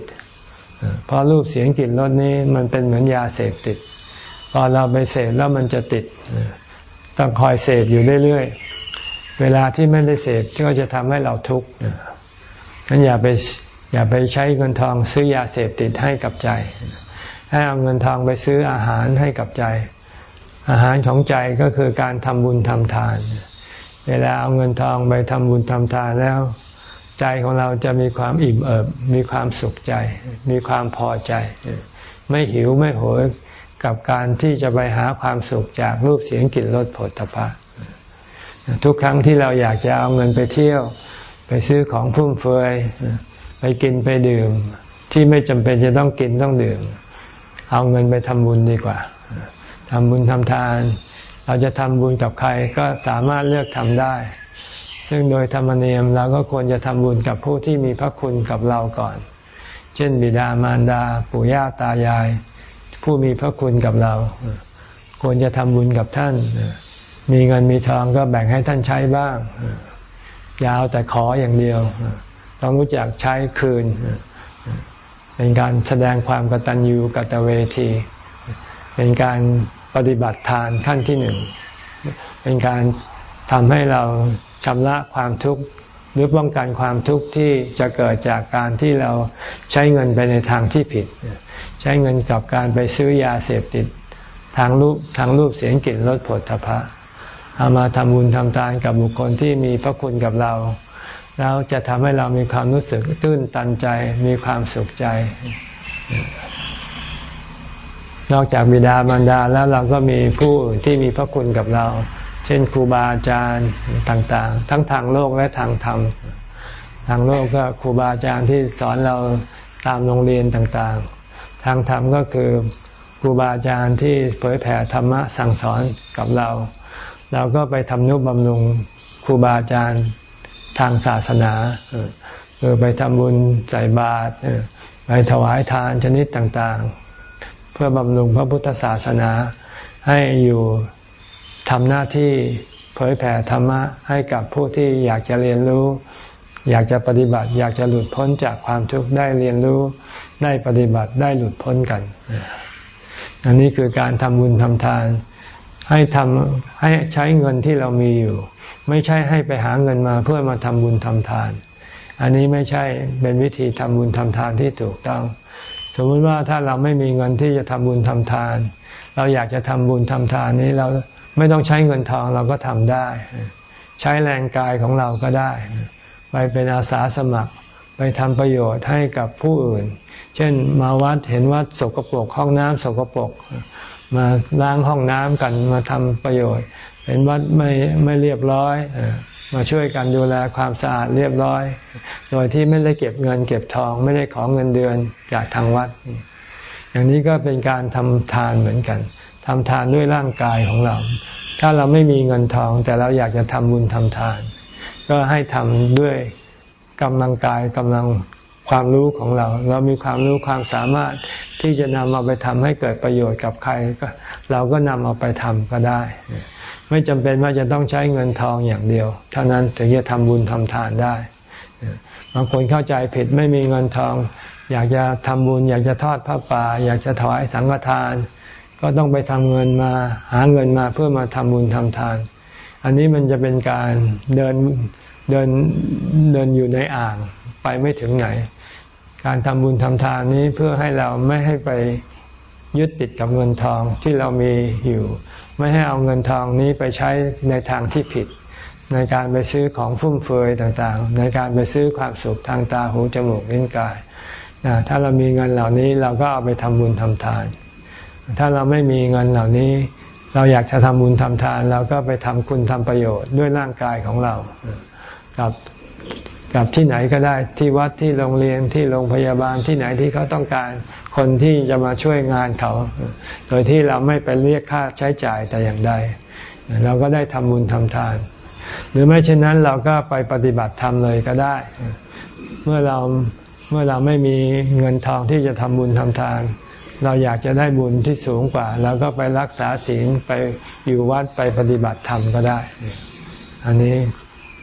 เพราะรูปเสียงกลิ่นรสนี้มันเป็นเหมือนยาเสพติด พอเราไปเสพแล้วมันจะติด ต้องคอยเสพอยู่เรื่อยๆ เวลาที่ไม่ได้เสพก็จะทำให้เราทุกข์นั้นอย่าไปอย่าไปใช้เงินทองซื้อยาเสพติดให้กับใจ ให้เอาเงินทองไปซื้ออาหารให้กับใจ อาหารของใจก็คือการทำบุญทำทาน เวลาเอาเงินทองไปทำบุญทำทานแล้ว ใจของเราจะมีความอิ่มเอิบ มีความสุขใจ มีความพอใจ ไม่หิวไม่โหยกับการที่จะไปหาความสุขจากรูปเสียงกลิ่นรสผลตภะทุกครั้งที่เราอยากจะเอาเงินไปเที่ยว ไปซื้อของฟุ่มเฟือยไปกินไปดื่ม ที่ไม่จำเป็นจะต้องกินต้องดื่ม เอาเงินไปทำบุญดีกว่าทำบุญทำทาน เราจะทำบุญกับใครก็สามารถเลือกทำได้ ซึ่งโดยธรรมเนียมเราก็ควรจะทำบุญกับผู้ที่มีพระคุณกับเราก่อน เช่น บิดามารดา ปู่ย่าตายาย ผู้มีพระคุณกับเรา ควรจะทำบุญกับท่าน มีเงินมีทองก็แบ่งให้ท่านใช้บ้างยาวแต่ขออย่างเดียว ต้องรู้จักใช้คืน เป็นการแสดงความกตัญญูกตเวที เป็นการปฏิบัติทานขั้นที่หนึ่ง เป็นการทำให้เรา ชำระความทุกข์หรือป้องกันความทุกข์ที่จะเกิดจากการที่เราใช้เงินไปในทางที่ผิด ใช้เงินกับการไปซื้อยาเสพติดทางรูปทางรูปเสียงกลิ่นรสผลทพะเอามาทำบุญทำทานกับบุคคลที่มีพระคุณกับเรา แล้วจะทำให้เรามีความรู้สึกตื้นตันใจมีความสุขใจ นอกจากบิดามารดาแล้วเราก็มีผู้ที่มีพระคุณกับเรา เช่นครูบาอาจารย์ต่างๆ ทั้งทางโลกและทางธรรม ทางโลกก็ครูบาอาจารย์ที่สอนเราตามโรงเรียนต่างๆ ทางธรรมก็คือครูบาอาจารย์ที่เผยแผ่ธรรมะสั่งสอนกับเรา เราก็ไปทำนุบำรุงครูบาอาจารย์ทางศาสนาคือไปทำบุญใส่บาตรไปถวายทานชนิดต่างๆ เพื่อบำรุงพระพุทธศาสนาให้อยู่ ทำหน้าที่เผยแผ่ธรรมะให้กับผู้ที่อยากจะเรียนรู้ อยากจะปฏิบัติ อยากจะหลุดพ้นจากความทุกข์ได้เรียนรู้ ได้ปฏิบัติได้หลุดพ้นกัน อันนี้คือการทำบุญทำทาน ให้ทำให้ใช้เงินที่เรามีอยู่ ไม่ใช่ให้ไปหาเงินมาเพื่อมาทำบุญทำทาน อันนี้ไม่ใช่เป็นวิธีทำบุญทำทานที่ถูกต้อง สมมติว่าถ้าเราไม่มีเงินที่จะทำบุญทำทาน เราอยากจะทำบุญทำทานนี้เรา ไม่ต้องใช้เงินทองเราก็ทำได้ ใช้แรงกายของเราก็ได้ ไปเป็นอาสาสมัคร ไปทำประโยชน์ให้กับผู้อื่น เช่นมาวัดเห็นวัดสกปรกห้องน้ำสกปรกมาล้างห้องน้ำกันมาทำประโยชน์ เห็นวัดไม่ไม่เรียบร้อยมาช่วยกันดูแลความสะอาดเรียบร้อย โดยที่ไม่ได้เก็บเงินเก็บทอง ไม่ได้ขอเงินเดือนจากทางวัด อย่างนี้ก็เป็นการทำทานเหมือนกัน ทำทานด้วยร่างกายของเรา ถ้าเราไม่มีเงินทอง แต่เราอยากจะทำบุญทำทาน ก็ให้ทำด้วยกำลังกายกำลังความรู้ของเรา เรามีความรู้ความสามารถที่จะนำเอาไปทำให้เกิดประโยชน์กับใครก็เราก็นำเอาไปทำก็ได้ ไม่จำเป็นว่าจะต้องใช้เงินทองอย่างเดียว เท่านั้นถึงจะทำบุญทำทานได้บางคนเข้าใจผิดไม่มีเงินทอง อยากจะทำบุญ อยากจะทอดพระป่า อยากจะถวายสังฆทาน ก็ต้องไปทำเงินมาหาเงินมาเพื่อมาทำบุญทำทาน อันนี้มันจะเป็นการเดินเดินเดินอยู่ในอ่างไปไม่ถึงไหน การทำบุญทำทานนี้เพื่อให้เราไม่ให้ไปยึดติดกับเงินทองที่เรามีอยู่ ไม่ให้เอาเงินทองนี้ไปใช้ในทางที่ผิด ในการไปซื้อของฟุ่มเฟือยต่างๆ ในการไปซื้อความสุขทางตาหูจมูกลิ้นกายถ้าเรามีเงินเหล่านี้เราก็เอาไปทำบุญทำทาน ถ้าเราไม่มีเงินเหล่านี้ เราอยากจะทำบุญทำทาน เราก็ไปทำคุณทำประโยชน์ด้วยร่างกายของเรา กับกับที่ไหนก็ได้ที่วัดที่โรงเรียนที่โรงพยาบาลที่ไหนที่เขาต้องการคนที่จะมาช่วยงานเขา โดยที่เราไม่ไปเรียกค่าใช้จ่ายแต่อย่างใด เราก็ได้ทำบุญทำทาน หรือไม่เช่นนั้นเราก็ไปปฏิบัติธรรมเลยก็ได้ เมื่อเราเมื่อเราไม่มีเงินทองที่จะทำบุญทำทาน เราอยากจะได้บุญที่สูงกว่าเราก็ไปรักษาศีลไปอยู่วัดไปปฏิบัติธรรมก็ได้ อันนี้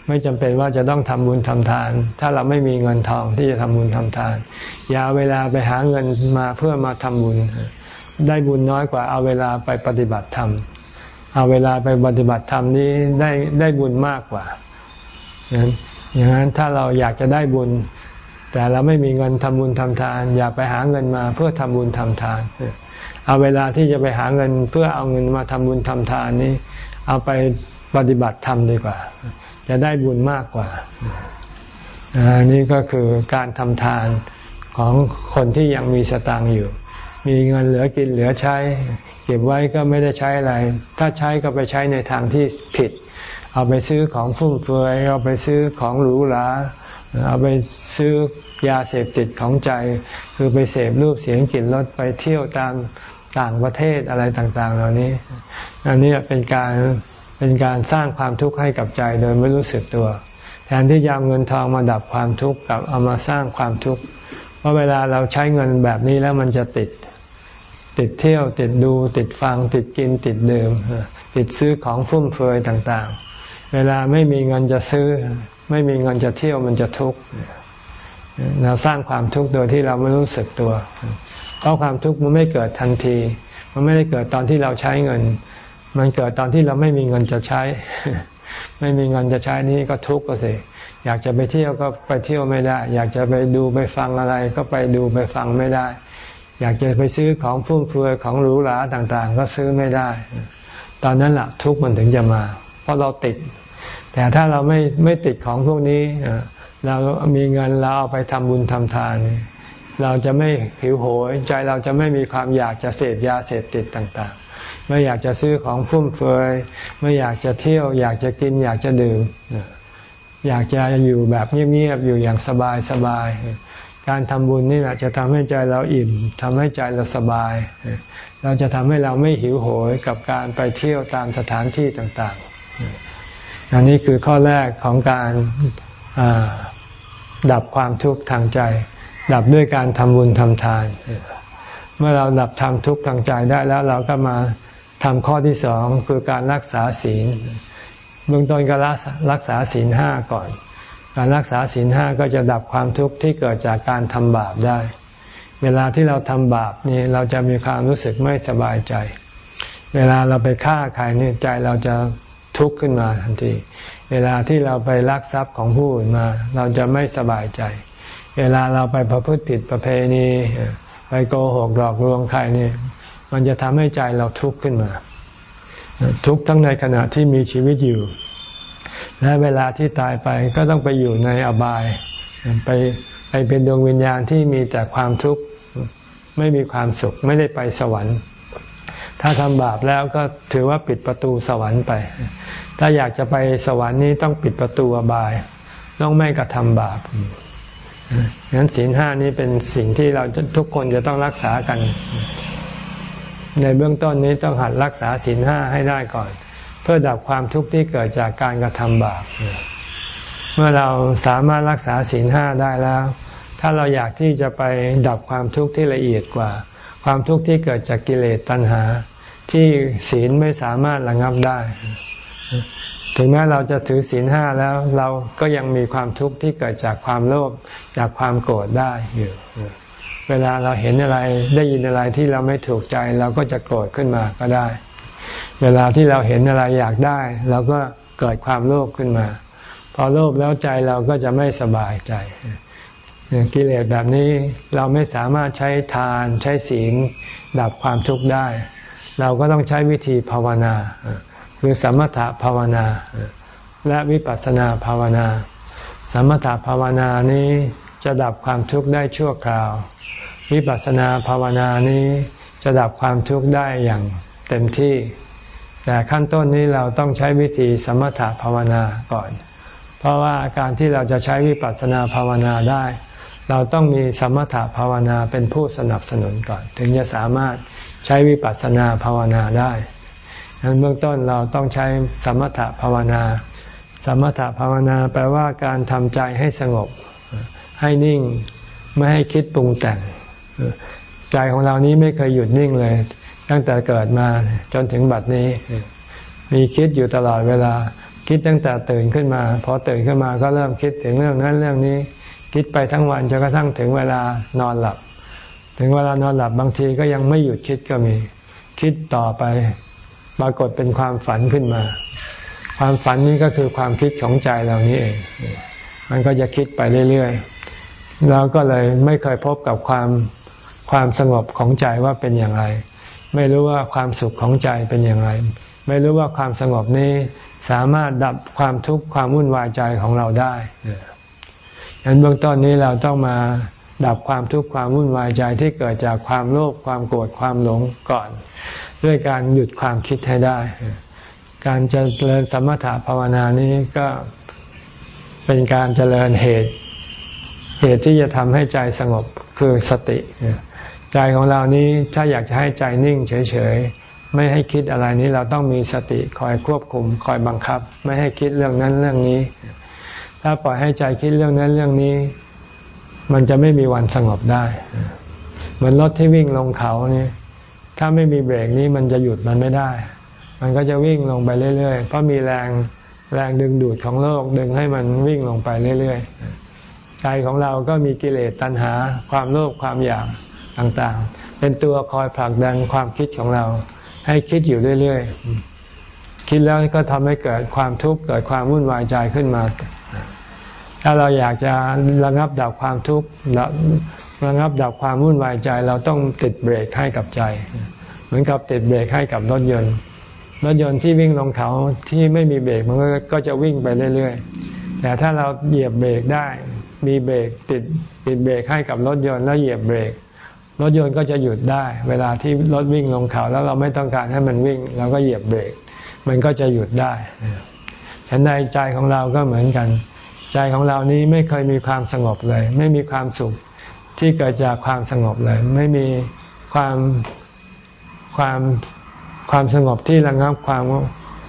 ไม่จำเป็นว่าจะต้องทำบุญทำทาน ถ้าเราไม่มีเงินทองที่จะทำบุญทำทาน อย่าเวลาไปหาเงินมาเพื่อมาทำบุญ ได้บุญน้อยกว่าเอาเวลาไปปฏิบัติธรรม เอาเวลาไปปฏิบัติธรรมนี้ได้ได้บุญมากกว่าอย่างนั้นถ้าเราอยากจะได้บุญ แต่เราไม่มีเงินทำบุญทำทาน อย่าไปหาเงินมาเพื่อทำบุญทำทาน เอาเวลาที่จะไปหาเงินเพื่อเอาเงินมาทำบุญทำทานนี้ เอาไปปฏิบัติธรรมดีกว่า จะได้บุญมากกว่าอันนี้ก็คือการทำทานของคนที่ยังมีสตางค์อยู่ มีเงินเหลือกินเหลือใช้ เก็บไว้ก็ไม่ได้ใช้อะไร ถ้าใช้ก็ไปใช้ในทางที่ผิด เอาไปซื้อของฟุ่มเฟือยเอาไปซื้อของหรูหรา เอาไปซื้อยาเสพติดของใจ คือไปเสพรูปเสียงกลิ่นรสไปเที่ยวตามต่างประเทศอะไรต่างๆ เหล่านี้ อันนี้เป็นการเป็นการสร้างความทุกข์ให้กับใจโดยไม่รู้สึกตัว แทนที่จะเอาเงินทองมาดับความทุกข์กับเอามาสร้างความทุกข์เพราะเวลาเราใช้เงินแบบนี้แล้วมันจะติด ติดเที่ยว ติดดูติดฟัง ติดกินติดดื่มติดซื้อของฟุ่มเฟือยต่างๆ เวลาไม่มีเงินจะซื้อ ไม่มีเงินจะเที่ยวมันจะทุกข์เราสร้างความทุกข์โดยที่เราไม่รู้สึกตัว เพราะความทุกข์มันไม่เกิดทันที มันไม่ได้เกิดตอนที่เราใช้เงิน มันเกิดตอนที่เราไม่มีเงินจะใช้ ไม่มีเงินจะใช้นี้ก็ทุกข์ก็สิอยากจะไปเที่ยวก็ไปเที่ยวไม่ได้ อยากจะไปดูไปฟังอะไร ก็ไปดูไปฟังไม่ได้ อยากจะไปซื้อของฟุ่มเฟือยของหรูหราต่างๆ ก็ซื้อไม่ได้ ตอนนั้นแหละทุกข์มันถึงจะมา เพราะเราติด แต่ถ้าเราไม่ไม่ติดของพวกนี้เรามีเงินเราเอาไปทำบุญทำทาน เราจะไม่หิวโหย ใจเราจะไม่มีความอยากจะเสพยาเสพติดต่างๆ ไม่อยากจะซื้อของฟุ่มเฟือย ไม่อยากจะเที่ยว อยากจะกินอยากจะดื่ม อยากจะอยู่แบบเงียบๆอยู่อย่างสบายสบายการทำบุญนี่แหละจะทำให้ใจเราอิ่มทำให้ใจเราสบาย เราจะทำให้เราไม่หิวโหยกับการไปเที่ยวตามสถานที่ต่างๆ อันนี้คือข้อแรกของการดับความทุกข์ทางใจ ดับด้วยการทำบุญทำทาน เมื่อเราดับทำทุกข์ทางใจได้แล้วเราก็มาทำข้อที่สองคือการรักษาศีลเบื้องต้นก็รักษาศีลห้าก่อน การรักษาศีลห้าก็จะดับความทุกข์ที่เกิดจากการทำบาปได้ เวลาที่เราทำบาปนี่เราจะมีความรู้สึกไม่สบายใจ เวลาเราไปฆ่าใครนี่ใจเราจะ ทุกข์ขึ้นมาทันที เวลาที่เราไปลักทรัพย์ของผู้อื่นมา เราจะไม่สบายใจ เวลาเราไปประพฤติผิดประเพณีไปโกหกหลอกลวงใครนี่มันจะทำให้ใจเราทุกข์ขึ้นมา ทุกข์ทั้งในขณะที่มีชีวิตอยู่ และเวลาที่ตายไปก็ต้องไปอยู่ในอบาย ไปไปเป็นดวงวิญญาณที่มีแต่ความทุกข์ไม่มีความสุข ไม่ได้ไปสวรรค์ ถ้าทำบาปแล้วก็ถือว่าปิดประตูสวรรค์ไป ถ้าอยากจะไปสวรรค์นี้ต้องปิดประตูอบาย ต้องไม่กระทำบาปงั้นศีลห้านี้เป็นสิ่งที่เราทุกคนจะต้องรักษากัน ในเบื้องต้นนี้ต้องหัดรักษาศีลห้าให้ได้ก่อน เพื่อดับความทุกข์ที่เกิดจากการกระทำบาป เมื่อเราสามารถรักษาศีลห้าได้แล้ว ถ้าเราอยากที่จะไปดับความทุกข์ที่ละเอียดกว่า ความทุกข์ที่เกิดจากกิเลสตัณหา ที่ศีลไม่สามารถระงับได้ ถึงแม้เราจะถือศีลห้าแล้วเราก็ยังมีความทุกข์ที่เกิดจากความโลภจากความโกรธได้อยู่เวลาเราเห็นอะไรได้ยินอะไรที่เราไม่ถูกใจ เราก็จะโกรธขึ้นมาก็ได้ เวลาที่เราเห็นอะไรอยากได้ เราก็เกิดความโลภขึ้นมา พอโลภแล้วใจเราก็จะไม่สบายใจกิเลสแบบนี้เราไม่สามารถใช้ทานใช้ศีลดับความทุกข์ได้ เราก็ต้องใช้วิธีภาวนา คือสมถะภาวนา และวิปัสสนาภาวนา สมถะภาวนานี้จะดับความทุกข์ได้ชั่วคราว วิปัสสนาภาวนานี้จะดับความทุกข์ได้อย่างเต็มที่ แต่ขั้นต้นนี้เราต้องใช้วิธีสมถะภาวนาก่อน เพราะว่าการที่เราจะใช้วิปัสสนาภาวนาได้ เราต้องมีสมถะภาวนาเป็นผู้สนับสนุนก่อน ถึงจะสามารถใช้วิปัสสนาภาวนาได้ ดังนั้นเบื้องต้นเราต้องใช้สมถะภาวนา สมถะภาวนาแปลว่าการทำใจให้สงบ ให้นิ่งไม่ให้คิดปรุงแต่ง ใจของเรานี้ไม่เคยหยุดนิ่งเลย ตั้งแต่เกิดมาจนถึงบัดนี้ มีคิดอยู่ตลอดเวลา คิดตั้งแต่ตื่นขึ้นมาพอตื่นขึ้นมาก็เริ่มคิดถึงเรื่องนั้นเรื่องนี้ คิดไปทั้งวันจนกระทั่งถึงเวลานอนหลับ ถึงเวลานอนหลับบางทีก็ยังไม่หยุดคิดก็มี คิดต่อไป ปรากฏเป็นความฝันขึ้นมา ความฝันนี้ก็คือความคิดของใจเรานี้เอง มันก็จะคิดไปเรื่อยๆเราก็เลยไม่เคยพบกับความความสงบของใจว่าเป็นอย่างไร ไม่รู้ว่าความสุขของใจเป็นอย่างไร ไม่รู้ว่าความสงบนี้สามารถดับความทุกข์ความวุ่นวายใจของเราได้ฉะนั้นเบื้องต้นนี้เราต้องมาดับความทุกข์ความวุ่นวายใจที่เกิดจากความโลภความโกรธความหลงก่อน ด้วยการหยุดความคิดให้ได้ การเจริญสมถะภาวนานี้ก็เป็นการเจริญเหตุ เหตุที่จะทำให้ใจสงบคือสติ ใจของเรานี้ถ้าอยากจะให้ใจนิ่งเฉยๆ ไม่ให้คิดอะไรนี้เราต้องมีสติคอยควบคุม คอยบังคับ ไม่ให้คิดเรื่องนั้นเรื่องนี้ ถ้าปล่อยให้ใจคิดเรื่องนั้นเรื่องนี้ มันจะไม่มีวันสงบได้ เหมือนรถที่วิ่งลงเขาเนี่ย ถ้าไม่มีเบรกนี้มันจะหยุดมันไม่ได้ มันก็จะวิ่งลงไปเรื่อยๆ เพราะมีแรงแรงดึงดูดของโลกดึงให้มันวิ่งลงไปเรื่อยๆ ใจของเราก็มีกิเลสตัณหา ความโลภความอยากต่างๆ เป็นตัวคอยผลักดันความคิดของเรา ให้คิดอยู่เรื่อยๆ คิดแล้วก็ทำให้เกิดความทุกข์เกิดความวุ่นวายใจขึ้นมา ถ้าเราอยากจะระงับดับความทุกข์ ระงับดับความวุ่นวายใจ เราต้องติดเบรกให้กับใจ เหมือนกับติดเบรกให้กับรถยนต์รถยนต์ที่วิ่งลงเขาที่ไม่มีเบรกมันก็จะวิ่งไปเรื่อยๆ แต่ถ้าเราเหยียบเบรกได้ มีเบรกติดติดเบรกให้กับรถยนต์แล้วเหยียบเบรก รถยนต์ก็จะหยุดได้ เวลาที่รถวิ่งลงเขาแล้วเราไม่ต้องการให้มันวิ่งเราก็เหยียบเบรก มันก็จะหยุดได้ ฉันในใจของเราก็เหมือนกัน ใจของเรานี้ไม่เคยมีความสงบเลย ไม่มีความสุข ที่เกิดจากความสงบเลย ไม่มีความความความสงบที่ระงับความ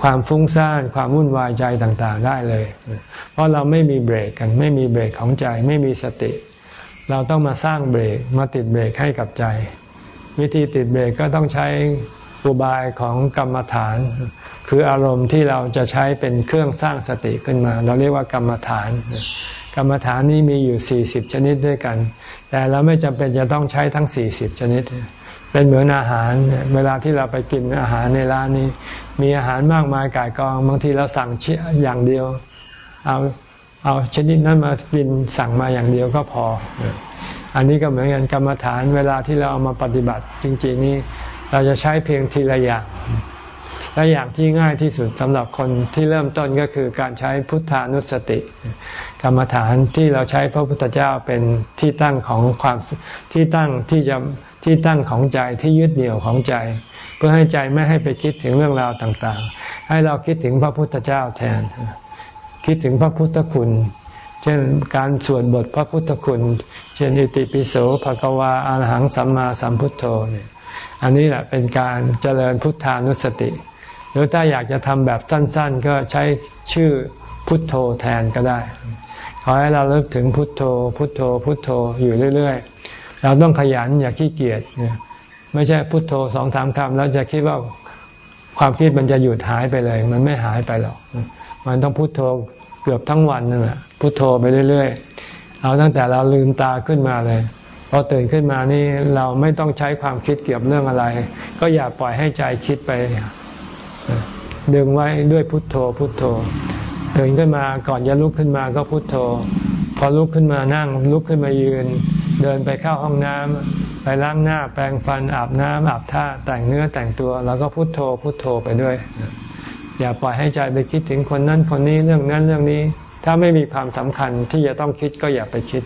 ความฟุ้งซ่านความวุ่นวายใจต่างๆ ได้เลย เพราะเราไม่มีเบรกกัน ไม่มีเบรกของใจ ไม่มีสติ เราต้องมาสร้างเบรกมาติดเบรกให้กับใจ วิธีติดเบรกก็ต้องใช้อุบายของกรรมฐาน คืออารมณ์ที่เราจะใช้เป็นเครื่องสร้างสติขึ้นมา เราเรียกว่ากรรมฐาน กรรมฐานนี้มีอยู่ 40 ชนิดด้วยกัน แต่เราไม่จำเป็นจะต้องใช้ทั้ง40ชนิด เป็นเหมือนอาหารเวลาที่เราไปกินอาหารในร้านนี้ มีอาหารมากมายกายกองบางทีเราสั่งอย่างเดียว เอาเอาชนิดนั้นมากินสั่งมาอย่างเดียวก็พอ อันนี้ก็เหมือนกันกรรมฐานเวลาที่เราเอามาปฏิบัติจริง ๆ นี่เราจะใช้เพียงทีละอย่าง และอย่างที่ง่ายที่สุดสำหรับคนที่เริ่มต้นก็คือการใช้พุทธานุสติ กรรมฐานที่เราใช้พระพุทธเจ้าเป็นที่ตั้งของความที่ตั้งที่จะที่ตั้งของใจที่ยึดเหนี่ยวของใจ เพื่อให้ใจไม่ให้ไปคิดถึงเรื่องราวต่างๆ ให้เราคิดถึงพระพุทธเจ้าแทน คิดถึงพระพุทธคุณ เช่นการสวดบทพระพุทธคุณ เช่นอิติปิโสภะกวาอาหังสัมมาสัมพุทโธเนี่ย อันนี้แหละเป็นการเจริญพุทธานุสติ หรือถ้าอยากจะทำแบบสั้น ๆ ก็ใช้ชื่อพุทโธแทนก็ได้ ขอให้เราเลิกถึงพุทโธ พุทโธ พุทโธอยู่เรื่อย ๆ เราต้องขยันอย่าขี้เกียจไม่ใช่พุทโธสองสามคำแล้วจะคิดว่าความคิดมันจะหยุดหายไปเลย มันไม่หายไปหรอก มันต้องพุทโธเกือบทั้งวันนั่นแหละพุทโธไปเรื่อยๆ เอาตั้งแต่เราลืมตาขึ้นมาเลย อตื่นขึ้นมานี่เราไม่ต้องใช้ความคิดเกี่ยวเรื่องอะไร ก็อย่าปล่อยให้ใจคิดไป ดึงไว้ด้วยพุทโธพุทโธตื่นขึ้นมาก่อนจะลุกขึ้นมาก็พุทโธ พอลุกขึ้นมานั่งลุกขึ้นมายืน เดินไปเข้าห้องน้ำไปล้างหน้าแปรงฟันอาบน้ำอาบท่าแต่งเนื้อแต่งตัว แล้วก็พุทโธพุทโธไปด้วย อย่าปล่อยให้ใจไปคิดถึงคนนั้นคนนี้เรื่องนั้นเรื่องนี้ ถ้าไม่มีความสำคัญที่จะต้องคิดก็อย่าไปคิด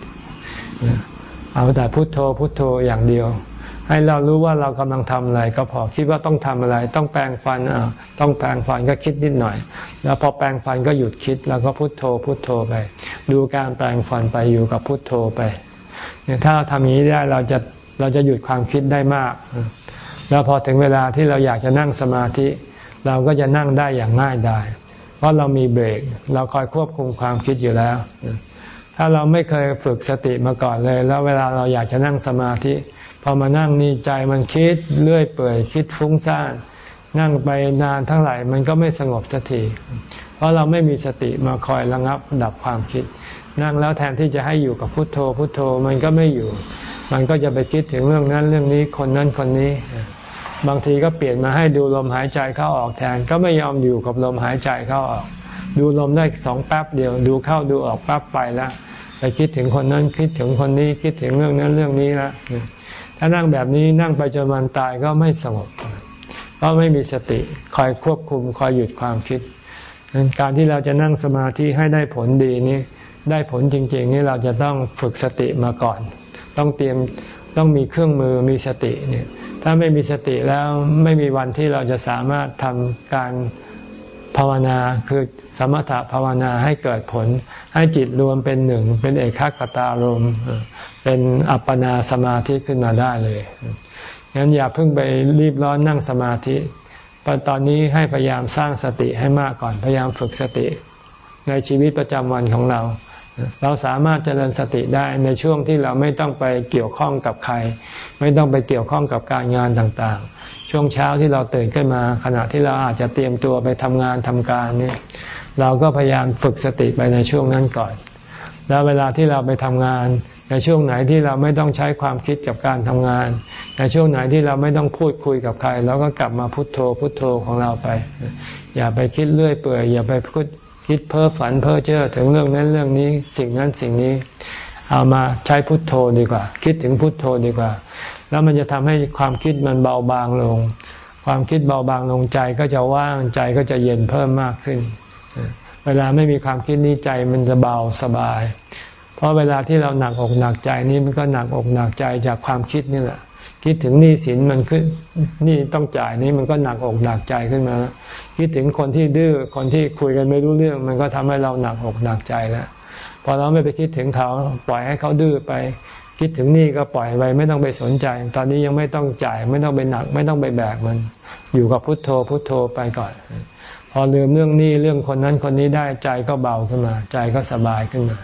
เอาแต่พุทโธพุทโธอย่างเดียว ให้เรารู้ว่าเรากำลังทำอะไร ก็พอคิดว่าต้องทำอะไร ต้องแปรงฟันต้องแปรงฟันก็คิดนิดหน่อย แล้วพอแปรงฟันก็หยุดคิด แล้วก็พุโทโธพุโทโธไป ดูการแปรงฟันไปอยู่กับพุโทโธไปเนี่ยถ้าเราทำอย่างนี้ได้เราจะเราจะหยุดความคิดได้มาก แล้วพอถึงเวลาที่เราอยากจะนั่งสมาธิ เราก็จะนั่งได้อย่างง่ายดายเพราะเรามีเบรก เราคอยควบคุมความคิดอยู่แล้ว ถ้าเราไม่เคยฝึกสติมาก่อนเลย แล้วเวลาเราอยากจะนั่งสมาธิ พอมานั่งนี่ใจมันคิดเลื่อยเปื่อยคิดฟุ้งซ่านนั่งไปนานทั้งหลายมันก็ไม่สงบสักทีเพราะเราไม่มีสติมาคอยระงับดับความคิด นั่งแล้วแทนที่จะให้อยู่กับพุทโธ พุทโธมันก็ไม่อยู่ มันก็จะไปคิดถึงเรื่องนั้นเรื่องนี้คนนั้นคนนี้ บางทีก็เปลี่ยนมาให้ดูลมหายใจเข้าออกแทน ก็ไม่ยอมอยู่กับลมหายใจเข้าออก ดูลมได้สองแป๊บเดียว ดูเข้าดูออกแป๊บไปแล้ว ไปคิดถึงคนนั้นคิดถึงคนนี้คิดถึงเรื่องนั้นเรื่องนี้ล้วถ้านั่งแบบนี้นั่งไปจนวันตายก็ไม่สงบเพราะไม่มีสติคอยควบคุมคอยหยุดความคิดการที่เราจะนั่งสมาธิให้ได้ผลดีนี้ได้ผลจริง ๆ นี่เราจะต้องฝึกสติมาก่อน ต้องเตรียมต้องมีเครื่องมือมีสติเนี่ยถ้าไม่มีสติแล้วไม่มีวันที่เราจะสามารถทำการ ภาวนาคือสมถะภาวนาให้เกิดผล ให้จิตรวมเป็นหนึ่ง เป็นเอกขคตารมเป็นอัปปนาสมาธิขึ้นมาได้เลยงั้นอย่าเพิ่งไปรีบร้อนนั่งสมาธิพราะตอนนี้ให้พยายามสร้างสติให้มากก่อน พยายามฝึกสติ ในชีวิตประจำวันของเรา เราสามารถเจริญสติได้ในช่วงที่เราไม่ต้องไปเกี่ยวข้องกับใคร ไม่ต้องไปเกี่ยวข้องกับการงานต่างๆ ช่วงเช้าที่เราตื่นขึ้นมา ขณะที่เราอาจจะเตรียมตัวไปทำงานทำการนี่เราก็พยายามฝึกสติไปในช่วงนั้นก่อน แล้วเวลาที่เราไปทำงาน ในช่วงไหนที่เราไม่ต้องใช้ความคิดกับการทำงาน ในช่วงไหนที่เราไม่ต้องพูดคุยกับใครเราก็กลับมาพุโทโธพุโทโธของเราไป อย่าไปคิดเลื่อยเปื่อยอย่าไปพูด คิดเพ้อฝันเพ้อเจ้อถึงเรื่องนั้นเรื่องนี้ สิ่งนั้นสิ่งนี้ เอามาใช้พุทโธดีกว่า คิดถึงพุทโธดีกว่า แล้วมันจะทำให้ความคิดมันเบาบางลง ความคิดเบาบางลงใจก็จะว่างใจก็จะเย็นเพิ่มมากขึ้น เวลาไม่มีความคิดนี้ใจมันจะเบาสบาย เพราะเวลาที่เราหนักอกหนักใจนี่มันก็หนักอกหนักใจจากความคิดนี่แหละ คิดถึงหนี้สินมันขึ้นนี่ต้องจ่ายนี่มันก็หนักอกหนักใจขึ้นมา คิดถึงคนที่ดื้อคนที่คุยกันไม่รู้เรื่อง มันก็ทำให้เราหนักอกหนักใจแล้วพอเราไม่ไปคิดถึงเขาปล่อยให้เขาดื้อไป คิดถึงนี่ก็ปล่อยไปไม่ต้องไปสนใจ ตอนนี้ยังไม่ต้องจ่าย ไม่ต้องไปหนัก ไม่ต้องไปแบกมัน อยู่กับพุทโธพุทโธไปก่อน พอลืมเรื่องนี้เรื่องคนนั้นคนนี้ได้ใจก็เบาขึ้นมา ใจก็สบายขึ้นมา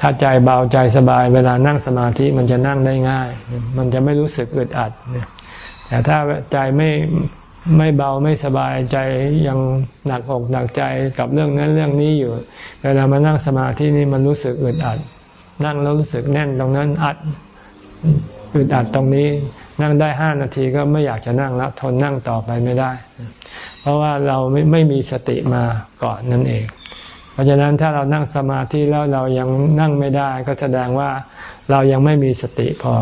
ถ้าใจเบาใจสบาย เวลานั่งสมาธิมันจะนั่งได้ง่าย มันจะไม่รู้สึกอึดอัดแต่ถ้าใจไม่ไม่เบาไม่สบายใจยังหนักอกหนักใจกับเรื่องนั้นเรื่องนี้อยู่ เวลามานั่งสมาธินี่มันรู้สึกอึดอัด นั่งแล้วรู้สึกแน่นตรงนั้นอัดอึดอัดตรงนี้นั่งได้ห้านาทีก็ไม่อยากจะนั่งและทนนั่งต่อไปไม่ได้ เพราะว่าเราไม่ไม่มีสติมาก่อนนั่นเอง เพราะฉะนั้นถ้าเรานั่งสมาธิแล้วเรายังนั่งไม่ได้ ก็แสดงว่าเรายังไม่มีสติพอ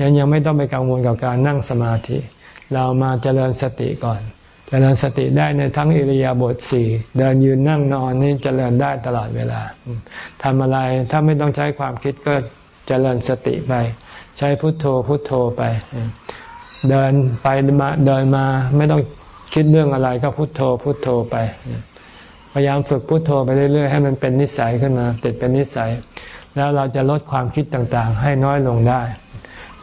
ยังยังไม่ต้องไปกังวลกับการนั่งสมาธิ เรามาเจริญสติก่อน เจริญสติได้ในทั้งอิริยาบถสี่เดินยืนนั่งนอนนี่เจริญได้ตลอดเวลาทำอะไรถ้าไม่ต้องใช้ความคิดก็เจริญสติไป ใช้พุทโธพุทโธไป เดินไปมาเดินมาไม่ต้องคิดเรื่องอะไรก็พุทโธพุทโธไป พยายามฝึกพุโทโธไปเรื่อยๆ ให้มันเป็นนิสัยขึ้นมา ติดเป็นนิสัย แล้วเราจะลดความคิดต่างๆ ให้น้อยลงได้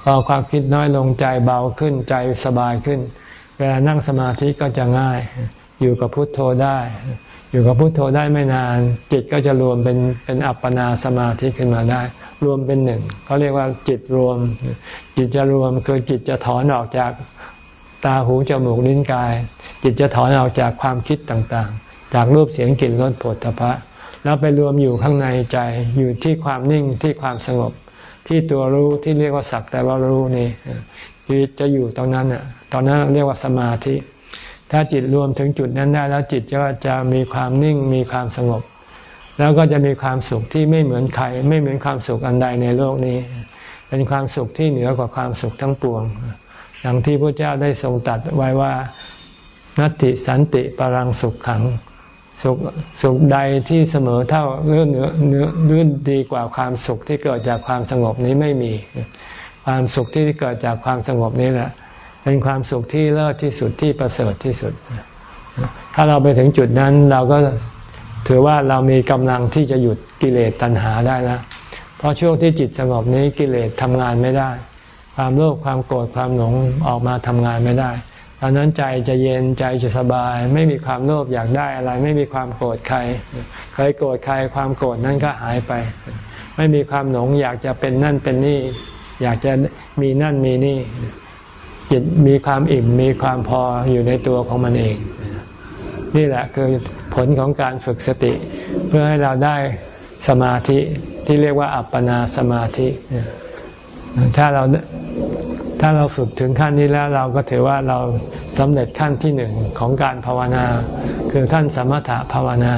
พอความคิดน้อยลงใจเบาขึ้นใจสบายขึ้น เวลานั่งสมาธิก็จะง่าย อยู่กับพุโทโธได้ อยู่กับพุโทโธได้ไม่นาน จิตก็จะรวมเป็นเป็นอัปปนาสมาธิขึ้นมาได้ รวมเป็นหนึ่งเขาเรียกว่าจิตรวม จิตจะรวมคือจิตจะถอนออกจากตาหูจมูกลิ้นกาย จิตจะถอนออกจากความคิดต่างๆ จากรูปเสียงกลิ่นรสผลตภะแล้วไปรวมอยู่ข้างในใจอยู่ที่ความนิ่งที่ความสงบ ที่ตัวรู้ที่เรียกว่าสักแต่ว่ารู้นี่จะอยู่ตรงนั้นอะตอนนั้นเรียกว่าสมาธิ ถ้าจิตรวมถึงจุดนั้นได้ แล้วจิตจะจะมีความนิ่งมีความสงบ แล้วก็จะมีความสุขที่ไม่เหมือนใคร ไม่เหมือนความสุขอันใดในโลกนี้ เป็นความสุขที่เหนือกว่าความสุขทั้งปวงอย่างที่พระเจ้าได้ทรงตัดไว้ว่านัตติสันติปรังสุขขัง สุขสุขใดที่เสมอเท่าเรื่องเนื้อเนื้อเรื่องดีกว่าความสุขที่เกิดจากความสงบนี้ไม่มี ความสุขที่เกิดจากความสงบนี้แหละเป็นความสุขที่เลิศที่สุดที่ประเสริฐที่สุด ถ้าเราไปถึงจุดนั้นเราก็ถือว่าเรามีกำลังที่จะหยุดกิเลสตัณหาได้แล้วเพราะช่วงที่จิตสงบนี้กิเลสทำงานไม่ได้ ความโลภความโกรธความหลงออกมาทำงานไม่ได้ ตอนนั้นใจจะเย็นใจจะสบาย ไม่มีความโลภอยากได้อะไร ไม่มีความโกรธใครเคยโกรธใครความโกรธนั้นก็หายไป ไม่มีความหลงอยากจะเป็นนั่นเป็นนี่ อยากจะมีนั่นมีนี่จิตมีความอิ่มมีความพออยู่ในตัวของมันเอง นี่แหละคือผลของการฝึกสติ เพื่อให้เราได้สมาธิที่เรียกว่าอัปปนาสมาธิ ถ้าเราถ้าเราฝึกถึงขั้นนี้แล้วเราก็ถือว่าเราสำเร็จขั้นที่หนึ่งของการภาวนา คือขั้นสมถะภาวนา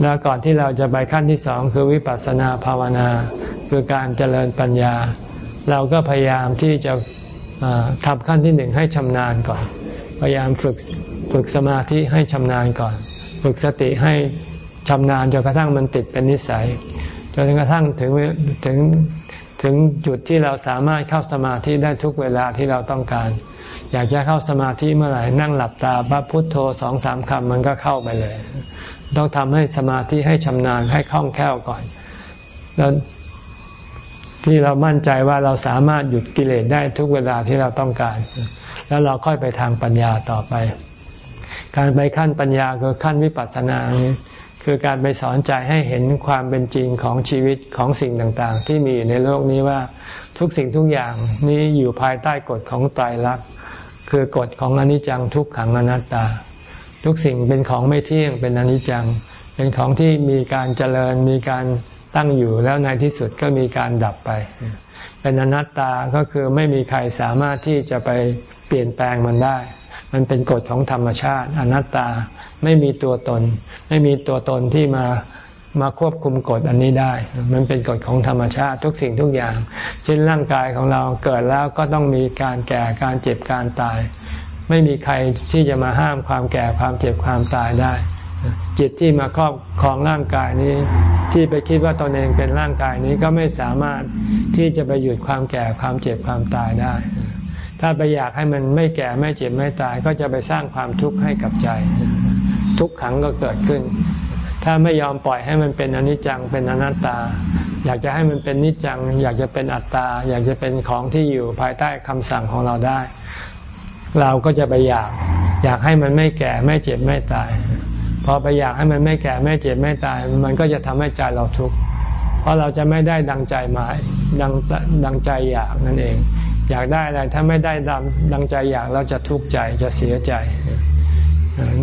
แล้วก่อนที่เราจะไปขั้นที่สองคือวิปัสสนาภาวนา คือการเจริญปัญญา เราก็พยายามที่จะทำขั้นที่หนึ่งให้ชำนาญก่อน พยายามฝึกฝึกสมาธิให้ชำนาญก่อน ฝึกสติให้ชำนาญจนกระทั่งมันติดเป็นนิสัยจนกระทั่งถึงถึง ถึงจุดที่เราสามารถเข้าสมาธิได้ทุกเวลาที่เราต้องการ อยากจะเข้าสมาธิเมื่อไหร่นั่งหลับตาบัพุทโธสองสามคำมันก็เข้าไปเลย ต้องทำให้สมาธิให้ชำนาญให้คล่องแคล่วก่อน แล้วที่เรามั่นใจว่าเราสามารถหยุดกิเลสได้ทุกเวลาที่เราต้องการ แล้วเราค่อยไปทางปัญญาต่อไป การไปขั้นปัญญาคือขั้นวิปัสสนานี้ คือการไปสอนใจให้เห็นความเป็นจริงของชีวิตของสิ่งต่างๆ ที่มีอยู่ในโลกนี้ว่าทุกสิ่งทุกอย่างนี้อยู่ภายใต้กฎของไตรลักษณ์คือกฎของอนิจจังทุกขังอนัตตา ทุกสิ่งเป็นของไม่เที่ยงเป็นอนิจจัง เป็นของที่มีการเจริญมีการตั้งอยู่แล้วในที่สุดก็มีการดับไป เป็นอนัตตาก็คือไม่มีใครสามารถที่จะไปเปลี่ยนแปลงมันได้ มันเป็นกฎของธรรมชาติ อนัตตา ไม่มีตัวตน ไม่มีตัวตนที่มามาควบคุมกฎอันนี้ได้ มันเป็นกฎของธรรมชาติทุกสิ่งทุกอย่าง เช่นร่างกายของเราเกิดแล้วก็ต้องมีการแก่การเจ็บการตาย ไม่มีใครที่จะมาห้ามความแก่ความเจ็บความตายได้ จิตที่มาครอบครองร่างกายนี้ ที่ไปคิดว่าตนเองเป็นร่างกายนี้ก็ไม่สามารถที่จะไปหยุดความแก่ความเจ็บความตายได้ ถ้าไปอยากให้มันไม่แก่ไม่เจ็บไม่ตาย ก็จะไปสร้างความทุกข์ให้กับใจ ทุกขังก็เกิดขึ้น ถ้าไม่ยอมปล่อยให้มันเป็นอนิจจังเป็นอนัตตา อยากจะให้มันเป็นนิจจัง อยากจะเป็นอัตตา อยากจะเป็นของที่อยู่ภายใต้คำสั่งของเราได้ เราก็จะไปอยาก อยากให้มันไม่แก่ไม่เจ็บไม่ตาย พอไปอยากให้มันไม่แก่ไม่เจ็บไม่ตาย มันก็จะทำให้ใจเราทุกข์เพราะเราจะไม่ได้ดังใจหมายดังดังใจอยากนั่นเอง อยากได้อะไรถ้าไม่ได้ดังดังใจอยากเราจะทุกข์ใจจะเสียใจ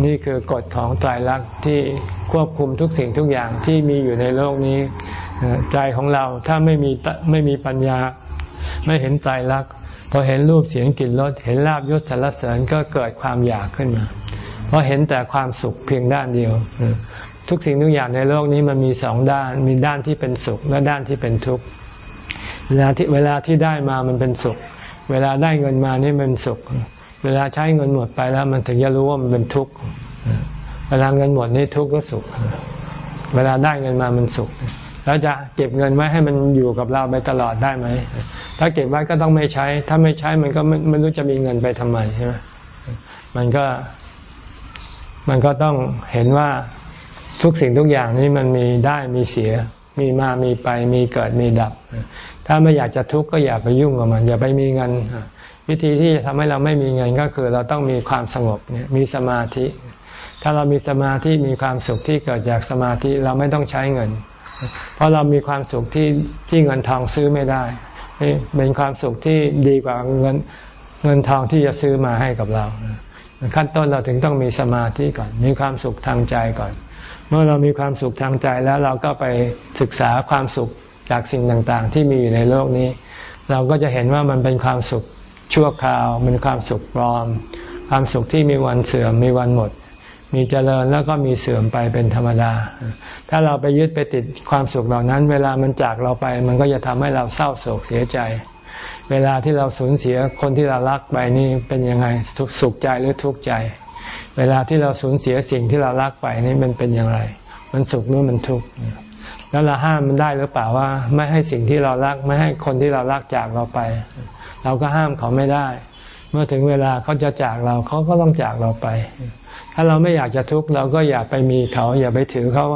นี่คือกฎของไตรลักษณ์ที่ควบคุมทุกสิ่งทุกอย่างที่มีอยู่ในโลกนี้ ใจของเราถ้าไม่มีไม่มีปัญญา ไม่เห็นไตรลักษณ์พอเห็นรูปเสียงกลิ่นรสเห็นลาบยศสารเสริญก็เกิดความอยากขึ้นมาเพราะเห็นแต่ความสุขเพียงด้านเดียว ทุกสิ่งทุกอย่างในโลกนี้มันมีสองด้านมีด้านที่เป็นสุขและด้านที่เป็นทุกข์เวลาที่เวลาที่ได้มามันเป็นสุข เวลาได้เงินมานี่มันสุข เวลาใช้เงินหมดไปแล้ว มันถึงจะรู้ว่ามันเป็นทุกข์เวลาเงินหมดนี่ทุกข์ก็สุข เวลาได้เงินมามันสุข แล้วจะเก็บเงินไว้ให้มันอยู่กับเราไปตลอดได้ไหม ถ้าเก็บไว้ก็ต้องไม่ใช้ ถ้าไม่ใช้มันก็ไม่ไม่รู้จะมีเงินไปทำไมใช่ไหมมันก็ มันก็ต้องเห็นว่าทุกสิ่งทุกอย่างนี้มันมีได้มีเสีย มีมามีไป มีเกิดมีดับ ถ้าไม่อยากจะทุกข์ก็อย่าไปยุ่งกับมัน อย่าไปมีเงิน วิธีที่จะทำให้เราไม่มีเงินก็คือเราต้องมีความสงบเนี่ยมีสมาธิ ถ้าเรามีสมาธิมีความสุขที่เกิดจากสมาธิเราไม่ต้องใช้เงิน เพราะเรามีความสุขที่ที่เงินทองซื้อไม่ได้เป็นความสุขที่ดีกว่าเงินเงินทองที่จะซื้อมาให้กับเรา ขั้นต้นเราถึงต้องมีสมาธิก่อน มีความสุขทางใจก่อน เมื่อเรามีความสุขทางใจแล้วเราก็ไปศึกษาความสุขจากสิ่งต่างๆ ที่มีอยู่ในโลกนี้ เราก็จะเห็นว่ามันเป็นความสุข ชั่วคราวเป็นความสุขปลอม ความสุขที่มีวันเสื่อมมีวันหมด มีเจริญแล้วก็มีเสื่อมไปเป็นธรรมดา ถ้าเราไปยึดไปติดความสุขเหล่านั้น เวลามันจากเราไป มันก็จะทำให้เราเศร้าโศกเสียใจ เวลาที่เราสูญเสียคนที่เรารักไปนี่เป็นยังไงสุขใจหรือทุกข์ใจ เวลาที่เราสูญเสียสิ่งที่เรารักไปนี่มันเป็นอย่างไร มันสุขหรือมันทุกข์แล้วเราห้ามมันได้หรือเปล่าว่า ไม่ให้สิ่งที่เรารักไม่ให้คนที่เรารักจากเราไป เราก็ห้ามเขาไม่ได้ เมื่อถึงเวลาเขาจะจากเราเขาก็ต้องจากเราไป ถ้าเราไม่อยากจะทุกข์เราก็อย่าไปมีเขา อย่าไปถือเขา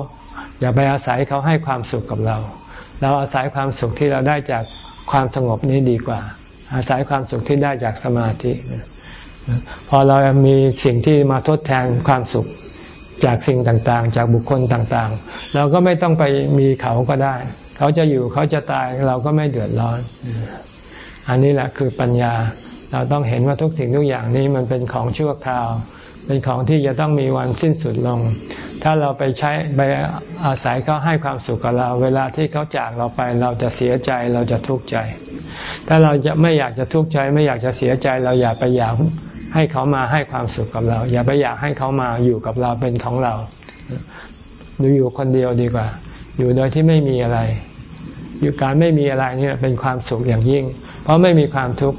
อย่าไปอาศัยเขาให้ความสุขกับเรา เราอาศัยความสุขที่เราได้จากความสงบนี้ดีกว่า อาศัยความสุขที่ได้จากสมาธิ พอเรามีสิ่งที่มาทดแทนความสุขจากสิ่งต่างๆ จากบุคคลต่างๆ เราก็ไม่ต้องไปมีเขาก็ได้ เขาจะอยู่เขาจะตายเราก็ไม่เดือดร้อน อันนี้แหละคือปัญญา เราต้องเห็นว่าทุกสิ่งทุกอย่างนี้มันเป็นของชั่วคราว เป็นของที่จะต้องมีวันสิ้นสุดลง ถ้าเราไปใช้ไปอาศัยเขาให้ความสุขกับเรา เวลาที่เขาจากเราไป เราจะเสียใจเราจะทุกข์ใจ ถ้าเราจะไม่อยากจะทุกข์ใจ ไม่อยากจะเสียใจเราอย่าไปอยากให้เขามาให้ความสุขกับเรา อย่าไปอยากให้เขามาอยู่กับเราเป็นของเราดูอยู่คนเดียวดีกว่า อยู่โดยที่ไม่มีอะไร อยู่การไม่มีอะไรนี่เป็นความสุขอย่างยิ่ง ราะไม่มีความทุกข์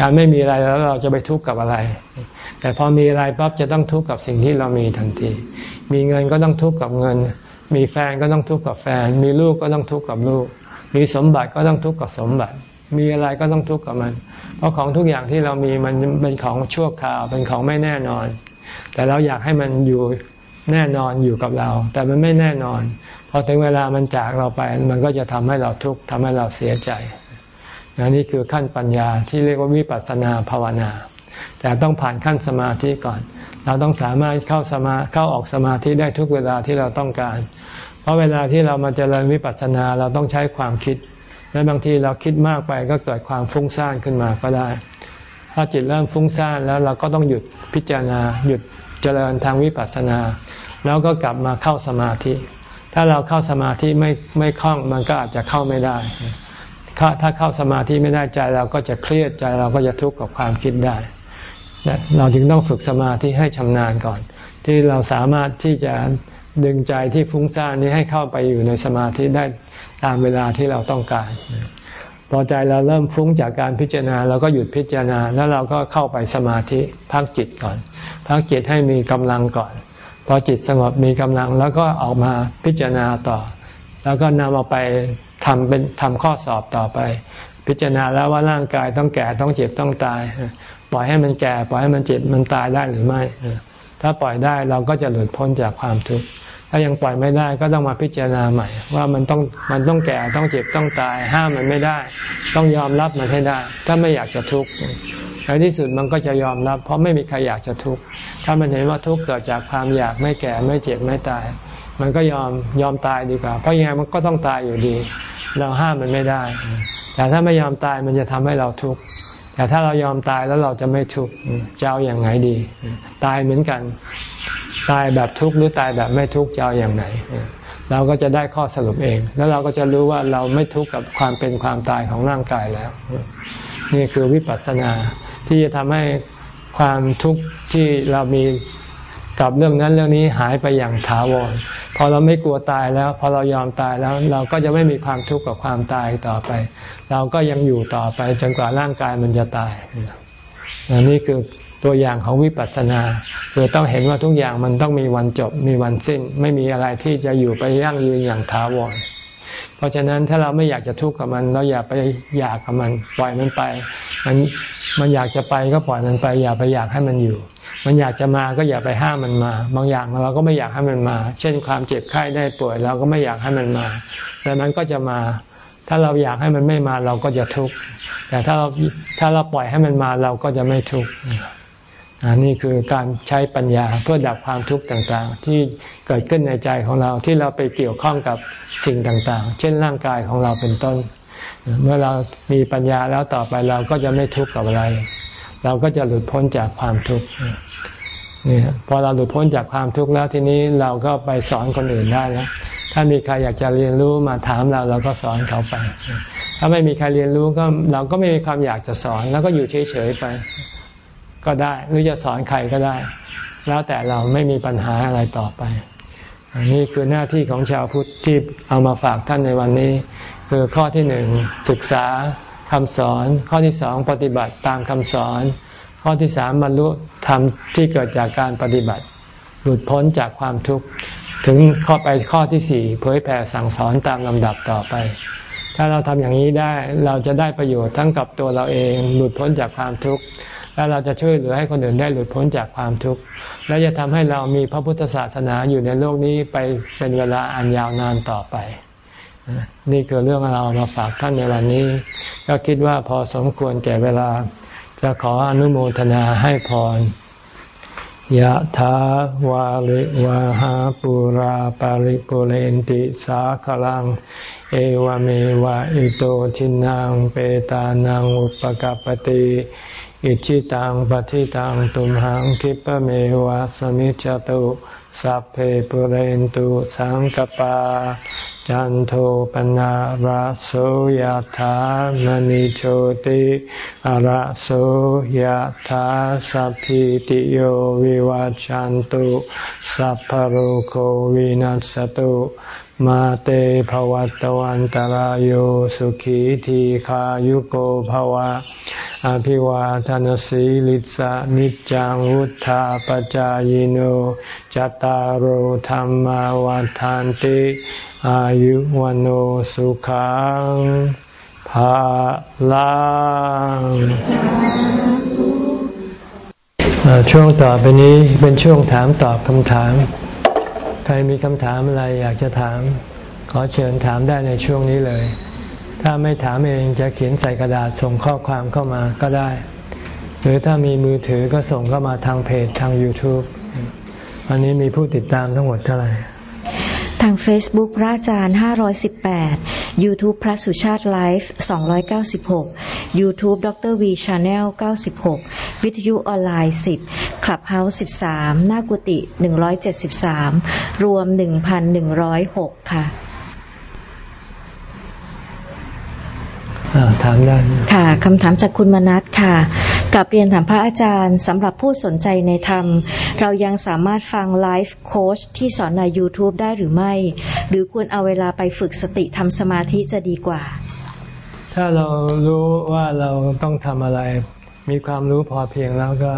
การไม่มีอะไรแล้วเราจะไปทุกข์กับอะไร แต่พอมีอะไรปั๊บจะต้องทุกข์กับสิ่งที่เรามีทันที มีเงินก็ต้องทุกข์กับเงิน มีแฟนก็ต้องทุกข์กับแฟน มีลูกก็ต้องทุกข์กับลูก มีสมบัติก็ต้องทุกข์กับสมบัติ มีอะไรก็ต้องทุกข์กับมัน เพราะของทุกอย่างที่เรามีมันเป็นของชั่วคราวเป็นของไม่แน่นอน แต่เราอยากให้มันอยู่แน่นอนอยู่กับเรา แต่มันไม่แน่นอนพอถึงเวลามันจากเราไปมันก็จะทำให้เราทุกข์ทำให้เราเสียใจ นี่คือขั้นปัญญาที่เรียกว่าวิปัสสนาภาวนา แต่ต้องผ่านขั้นสมาธิก่อน เราต้องสามารถเข้าสมาเข้าออกสมาธิได้ทุกเวลาที่เราต้องการ เพราะเวลาที่เรามาเจริญวิปัสสนาเราต้องใช้ความคิด และบางทีเราคิดมากไปก็เกิดความฟุ้งซ่านขึ้นมาก็ได้ ถ้าจิตเริ่มฟุ้งซ่านแล้วเราก็ต้องหยุดพิจารณา หยุดเจริญทางวิปัสสนา แล้วก็กลับมาเข้าสมาธิ ถ้าเราเข้าสมาธิไม่ไม่คล่องมันก็อาจจะเข้าไม่ได้ ถ้าเข้าสมาธิไม่ได้ใจเราก็จะเครียดใจเราก็จะทุกข์กับความคิดได้เราจึงต้องฝึกสมาธิให้ชำนาญก่อน ที่เราสามารถที่จะดึงใจที่ฟุ้งซ่านนี้ให้เข้าไปอยู่ในสมาธิได้ตามเวลาที่เราต้องการพอใจเราเริ่มฟุ้งจากการพิจารณาเราก็หยุดพิจารณาแล้วเราก็เข้าไปสมาธิพักจิตก่อนพักจิตให้มีกำลังก่อน พอจิตสงบมีกำลังแล้วก็ออกมาพิจารณาต่อ แล้วก็นำเอาไป ทำเป็นทำข้อสอบต่อไป พิจารณาแล้วว่าร่างกายต้องแก่ต้องเจ็บต้องตาย ปล่อยให้มันแก่ปล่อยให้มันเจ็บมันตายได้หรือไม่ ถ้าปล่อยได้เราก็จะหลุดพ้นจากความทุกข์ถ้ายังปล่อยไม่ได้ก็ต้องมาพิจารณาใหม่ ว่ามันต้องมันต้องแก่ต้องเจ็บต้องตาย ห้ามมันไม่ได้ ต้องยอมรับมันให้ได้ ถ้าไม่อยากจะทุกข์ในที่สุดมันก็จะยอมรับ เพราะไม่มีใครอยากจะทุกข์ถ้ามันเห็นว่าทุกข์เกิดจากความอยากไม่แก่ไม่เจ็บไม่ตาย มันก็ยอมยอมตายดีกว่า เพราะยังไงมันก็ต้องตายอยู่ดี เราห้ามมันไม่ได้ แต่ถ้าไม่ยอมตายมันจะทำให้เราทุกข์แต่ถ้าเรายอมตายแล้วเราจะไม่ทุกข์จะเอาอย่างไหนดี ตายเหมือนกัน ตายแบบทุกข์หรือตายแบบไม่ทุกข์จะเอาอย่างไหน เราก็จะได้ข้อสรุปเอง แล้วเราก็จะรู้ว่าเราไม่ทุกข์กับความเป็นความตายของร่างกายแล้ว นี่คือวิปัสสนาที่จะทำให้ความทุกข์ที่เรามี กับเรื่องนั้นเรื่องนี้หายไปอย่างถาวรพอเราไม่กลัวตายแล้ว พอเรายอมตายแล้วเราก็จะไม่มีความทุกข์กับความตายต่อไป เราก็ยังอยู่ต่อไปจนกว่าร่างกายมันจะตายนี่คือตัวอย่างของวิปัสสนาคือต้องเห็นว่าทุกอย่างมันต้องมีวันจบมีวันสิ้น ไม่มีอะไรที่จะอยู่ไปยั่งยืนอย่างถาวรเพราะฉะนั้นถ้าเราไม่อยากจะทุกข์กับมันเราอย่าไปอยากกับมัน ปล่อยมันไป มันมันอยากจะไปก็ปล่อยมันไป อย่าไปอยากให้มันอยู่ มันอยากจะมาก็อย่าไปห้ามมันมา บางอย่างเราก็ไม่อยากให้มันมา เช่นความเจ็บไข้ได้ป่วยเราก็ไม่อยากให้มันมา แต่มันก็จะมา ถ้าเราอยากให้มันไม่มาเราก็จะทุกข์แต่ถ้าเราถ้าเราปล่อยให้มันมาเราก็จะไม่ทุกข์อันนี้คือการใช้ปัญญาเพื่อดับความทุกข์ต่างๆ ที่เกิดขึ้นในใจของเราที่เราไปเกี่ยวข้องกับสิ่งต่างๆ เช่นร่างกายของเราเป็นต้น เมื่อเรามีปัญญาแล้วต่อไปเราก็จะไม่ทุกข์กับอะไร เราก็จะหลุดพ้นจากความทุกข์ นี่พอเราหลุดพ้นจากความทุกข์แล้วทีนี้เราก็ไปสอนคนอื่นได้แล้วถ้ามีใครอยากจะเรียนรู้มาถามเราเราก็สอนเขาไป ถ้าไม่มีใครเรียนรู้ก็เราก็ไม่มีความอยากจะสอนแล้วก็อยู่เฉยๆไป ก็ได้หรือจะสอนใครก็ได้ แล้วแต่เราไม่มีปัญหาอะไรต่อไปอันนี้คือหน้าที่ของชาวพุทธที่เอามาฝากท่านในวันนี้ คือข้อที่หนึ่งศึกษาคำสอน ข้อที่สองปฏิบัติตามคำสอน ข้อที่สามบรรลุธรรมที่เกิดจากการปฏิบัติ หลุดพ้นจากความทุกข์ถึงข้อไปข้อที่สี่เผยแผ่สั่งสอนตามลำดับต่อไป ถ้าเราทำอย่างนี้ได้เราจะได้ประโยชน์ทั้งกับตัวเราเอง หลุดพ้นจากความทุกข์แล้วเราจะช่วยเหลือให้คนอื่นได้หลุดพ้นจากความทุกข์และจะทำให้เรามีพระพุทธศาสนาอยู่ในโลกนี้ไปเป็นเวลาอันยาวนานต่อไป นี่คือเรื่องเรามาฝากท่านในวันนี้ ก็คิดว่าพอสมควรแก่เวลา จะขออนุโมทนาให้พรยะถาวาลิวาหาปุราปาริปุเรนติสาคลัง เอวเมวะอิโตทินังเปตานังอุปกปติอิชิตังปฏิตังตุมหังคิปเมวะสมิจจตุ สัพเพปุเรนตุสังกปา จันโทปนะระโสยธามณิโชติระโสยธาสัพพิติโยวิวัจจันตุสัพพโรโควินัสตุมาเตภวัตวันตารโยสุขีทีขายุโกภวะ อภิวาทานสีลิสะนิจังวุธาปจายโนจตารโหธรรมวาทานติอายุวันโอสุขังภาลังช่วงต่อไปนี้เป็นช่วงถามตอบคำถาม ใครมีคำถามอะไรอยากจะถาม ขอเชิญถามได้ในช่วงนี้เลย ถ้าไม่ถามเองจะเขียนใส่กระดาษส่งข้อความเข้ามาก็ได้ หรือถ้ามีมือถือก็ส่งเข้ามาทางเพจทาง YouTube วันนี้มีผู้ติดตามทั้งหมดเท่าไหร่ทาง Facebook พระอาจารย์ 518 YouTube พระสุชาติไลฟ์296 YouTube ดร V Channel 96 วิทยุออนไลน์ 10 Clubhouse 13 หน้ากุฏิ173 รวม 1,106 ค่ะ ถามได้ค่ะคำถามจากคุณมนัสค่ะกับเรียนถามพระอาจารย์สำหรับผู้สนใจในธรรม เรายังสามารถฟังไลฟ์โค้ชที่สอนใน YouTube ได้หรือไม่ หรือควรเอาเวลาไปฝึกสติทำสมาธิจะดีกว่า ถ้าเรารู้ว่าเราต้องทำอะไร มีความรู้พอเพียงแล้วก็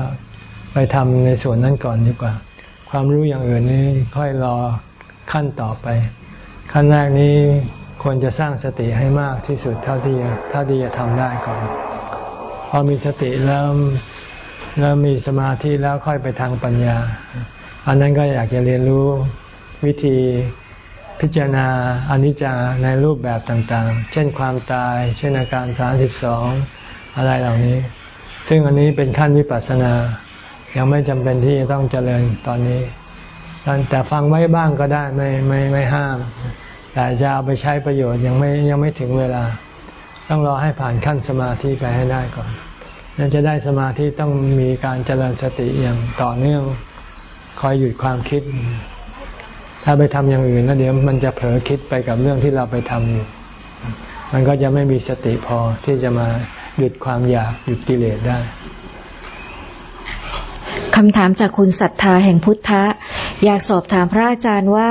ไปทำในส่วนนั้นก่อนดีกว่า ความรู้อย่างอื่นนี่ค่อยรอขั้นต่อไป ขั้นแรกนี้ ควรจะสร้างสติให้มากที่สุดเท่าที่เท่าที่จะทำได้ก่อน พอมีสติแล้วแล้วมีสมาธิแล้วค่อยไปทางปัญญา อันนั้นก็อยากจะเรียนรู้วิธีพิจารณาอนิจจาในรูปแบบต่างๆ เช่นความตาย เช่นอาการสาสิบสองอะไรเหล่านี้ ซึ่งอันนี้เป็นขั้นวิปัสสนา ยังไม่จำเป็นที่จะต้องเจริญตอนนี้ แต่ฟังไว้บ้างก็ได้ไม่ไม่ไม่ห้าม แต่จะเอาไปใช้ประโยชน์ยังไม่ยังไม่ถึงเวลา ต้องรอให้ผ่านขั้นสมาธิไปให้ได้ก่อนนั่นจะได้สมาธิต้องมีการเจริญสติอย่างต่อเนื่องคอยหยุดความคิด ถ้าไปทำอย่างอื่นแล้วเดี๋ยวมันจะเผลอคิดไปกับเรื่องที่เราไปทำอยู่มันก็จะไม่มีสติพอที่จะมาหยุดความอยากหยุดกิเลสได้คำถามจากคุณศรัทธาแห่งพุทธะ อยากสอบถามพระอาจารย์ว่า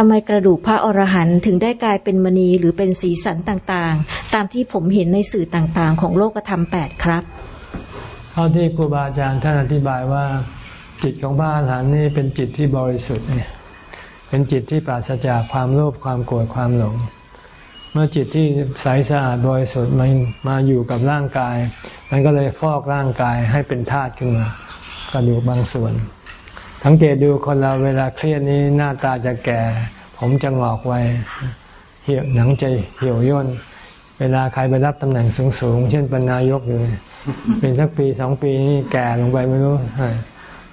ทำไมกระดูกพระอรหันต์ถึงได้กลายเป็นมณีหรือเป็นสีสันต่างๆ ตามที่ผมเห็นในสื่อต่างๆ ของโลกธรรมแปดครับ เท่าที่ครูบาอาจารย์ท่านอธิบายว่า จิตของพระอรหันต์นี่เป็นจิตที่บริสุทธิ์เนี่ยเป็นจิตที่ปราศจากความโลภความโกรธความหลง เมื่อจิตที่ใสสะอาดบริสุทธิ์มันมาอยู่กับร่างกาย มันก็เลยฟอกร่างกายให้เป็นธาตุขึ้นมากระดูกบางส่วน สังเกตดูคนเราเวลาเครียดนี้หน้าตาจะแก่ ผมจะงอกไวเหี่ยวหนังจะเหี่ยวย่น เวลาใครไปรับตำแหน่งสูงๆ เช่นเป็นนายกอยู่เป็นสักปีสองปีนี่แก่ลงไปไม่รู้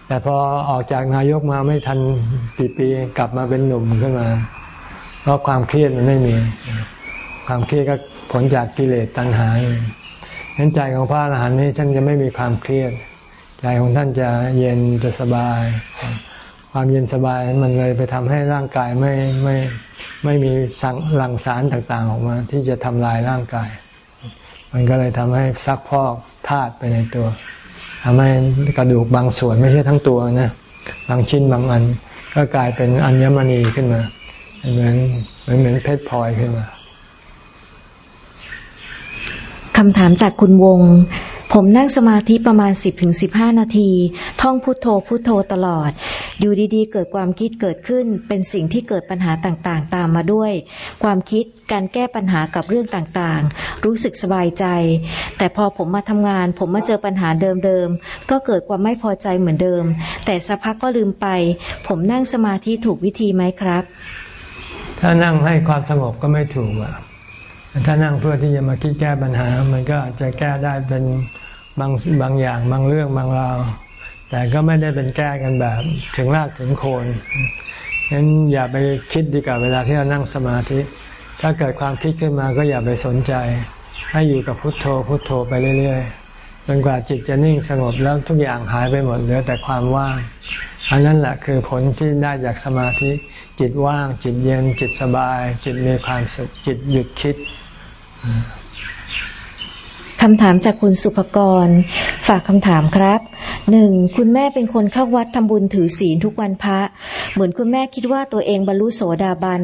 แต่พอออกจากนายกมาไม่ทันปีปีกลับมาเป็นหนุ่มขึ้นมา เพราะความเครียดมันไม่มี ความเครียดก็ผลจากกิเลสตัณหาเห็นใจของพระอรหันต์นี่ท่านจะไม่มีความเครียด ใจของท่านจะเย็นจะสบาย ความเย็นสบายมันเลยไปทำให้ร่างกายไม่ไม่ไม่มีสังหลั่งสารต่างๆออกมา ที่จะทำลายร่างกาย มันก็เลยทำให้ซักพอกธาตุไปในตัวทำให้กระดูกบางส่วนไม่ใช่ทั้งตัวนะบางชิ้นบางอัน ก็กลายเป็นอัญมณีขึ้นมา เหมือนเหมือนเหมือนเพชรพลอยขึ้นมา คำถามจากคุณวง ผมนั่งสมาธิประมาณ 10-15 นาที ท่องพุโทโธพุโทโธตลอด อยู่ดีๆ เกิดความคิดเกิดขึ้น เป็นสิ่งที่เกิดปัญหาต่างๆ ตามมาด้วย ความคิดการแก้ปัญหากับเรื่องต่างๆ รู้สึกสบายใจ แต่พอผมมาทำงาน ผมมาเจอปัญหาเดิมๆ ก็เกิดความไม่พอใจเหมือนเดิม แต่สักพักก็ลืมไป ผมนั่งสมาธิถูกวิธีไหมครับ ถ้านั่งให้ความสงบก็ไม่ถูกอะ ถ้านั่งเพื่อที่จะมาคิดแก้ปัญหา มันก็อาจจะแก้ได้เป็นบางบางอย่างบางเรื่องบางราว แต่ก็ไม่ได้เป็นแก้กันแบบถึงรากถึงโคนงั้นอย่าไปคิดดีกว่าเวลาที่เรานั่งสมาธิ ถ้าเกิดความคิดขึ้นมาก็อย่าไปสนใจ ให้อยู่กับพุทโธพุทโธไปเรื่อยๆจนกว่าจิตจะนิ่งสงบแล้วทุกอย่างหายไปหมดเหลือแต่ความว่าง อันนั้นแหละคือผลที่ได้จากสมาธิ จิตว่าง จิตเย็น จิตสบาย จิตมีความสุขจิตหยุดคิด คำถามจากคุณสุภกร ฝากคำถามครับหนึ่งคุณแม่เป็นคนเข้าวัดทำบุญถือศีลทุกวันพระ เหมือนคุณแม่คิดว่าตัวเองบรรลุโสดาบัน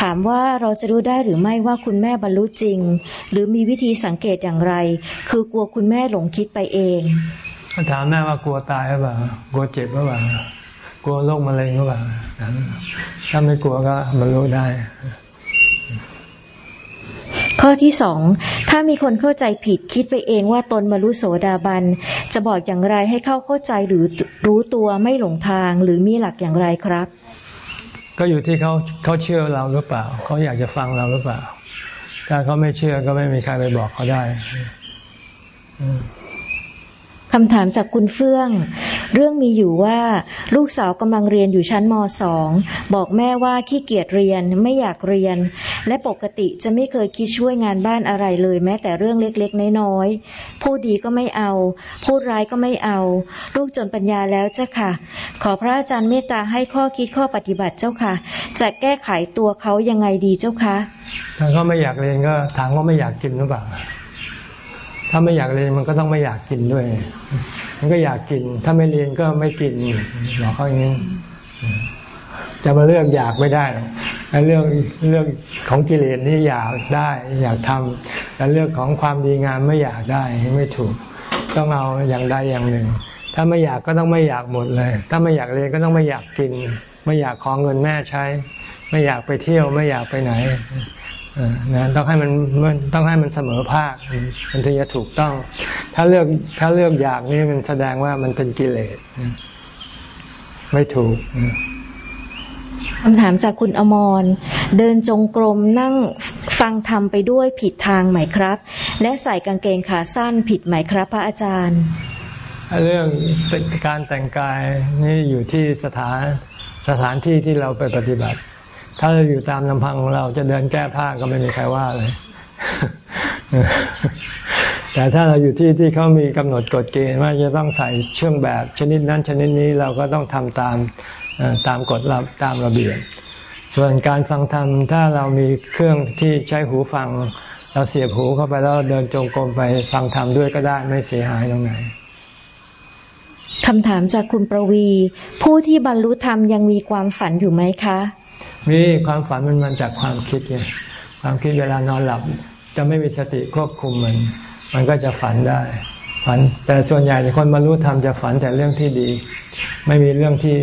ถามว่าเราจะรู้ได้หรือไม่ว่าคุณแม่บรรลุจริง หรือมีวิธีสังเกตอย่างไร คือกลัวคุณแม่หลงคิดไปเองถามแม่ว่ากลัวตายหรือเปล่ากลัวเจ็บหรือเปล่ากลัวโรคมะเร็งหรือเปล่าถ้าไม่กลัวก็บรรลุได้ ข้อที่สองถ้ามีคนเข้าใจผิดคิดไปเองว่าตนบรรลุโสดาบัน จะบอกอย่างไรให้เข้าเข้าใจหรือรู้ตัวไม่หลงทางหรือมีหลักอย่างไรครับ ก็อยู่ที่เขาเขาเชื่อเราหรือเปล่า เขาอยากจะฟังเราหรือเปล่า ถ้าเขาไม่เชื่อก็ไม่มีใครไปบอกเขาได้ คำถามจากคุณเฟื่อง เรื่องมีอยู่ว่าลูกสาวกำลังเรียนอยู่ชั้นมสองบอกแม่ว่าขี้เกียจเรียนไม่อยากเรียน และปกติจะไม่เคยคิดช่วยงานบ้านอะไรเลย แม้แต่เรื่องเล็กๆ น้อยๆพูดดีก็ไม่เอา พูดร้ายก็ไม่เอา ลูกจนปัญญาแล้วเจ้าค่ะ ขอพระอาจารย์เมตตาให้ข้อคิดข้อปฏิบัติเจ้าค่ะ จะแก้ไขตัวเขายังไงดีเจ้าคะถ้าเขาไม่อยากเรียนก็ถามว่าไม่อยากกินหรือเปล่า ถ้าไม่อยากเรียนมันก็ต้องไม่อยากกินด้วย มันก็อยากกิน ถ้าไม่เรียนก็ไม่กินบอกเขาอย่างนี้จะมาเลือกอยากไม่ได้เรื่องเรื่องของกิเลสนี่อยากได้ อยากทำแต่เรื่องของความดีงามไม่อยากได้ไม่ถูก ต้องเอาอย่างใดอย่างหนึ่ง ถ้าไม่อยากก็ต้องไม่อยากหมดเลย ถ้าไม่อยากเรียนก็ต้องไม่อยากกิน ไม่อยากขอเงินแม่ใช้ ไม่อยากไปเที่ยว ไม่อยากไปไหน นะต้องให้มันต้องให้มันเสมอภาคมันถึงจะถูกต้อง ถ้าเลือกถ้าเลือกอยากนี่มันแสดงว่ามันเป็นกิเลสไม่ถูกคำถามจากคุณอมร เดินจงกรมนั่งฟังธรรมไปด้วยผิดทางไหมครับ และใส่กางเกงขาสั้นผิดไหมครับ พระอาจารย์ เรื่องการแต่งกายนี่อยู่ที่สถานสถานที่ที่เราไปปฏิบัติ ถ้าเราอยู่ตามลำพังของเราจะเดินแก้ผ้าก็ไม่มีใครว่าเลย แต่ถ้าเราอยู่ที่ที่เขามีกำหนดกฎเกณฑ์ว่าจะต้องใส่เชื่องแบบ ชนิดนั้นชนิดนี้เราก็ต้องทำตามตามกฎระตามระเบียบ ส่วนการฟังธรรมถ้าเรามีเครื่องที่ใช้หูฟัง เราเสียบหูเข้าไปแล้วเดินจงกรมไปฟังธรรมด้วยก็ได้ไม่เสียหายตรงไหนคำถามจากคุณประวี ผู้ที่บรรลุธรรมยังมีความฝันอยู่ไหมคะ มีความฝันมันมาจากความคิดไงความคิดเวลานอนหลับจะไม่มีสติควบคุมมัน มันก็จะฝันได้ ฝัน แต่ส่วนใหญ่คนบรรลุธรรมจะฝันแต่เรื่องที่ดี ไม่มีเรื่องที่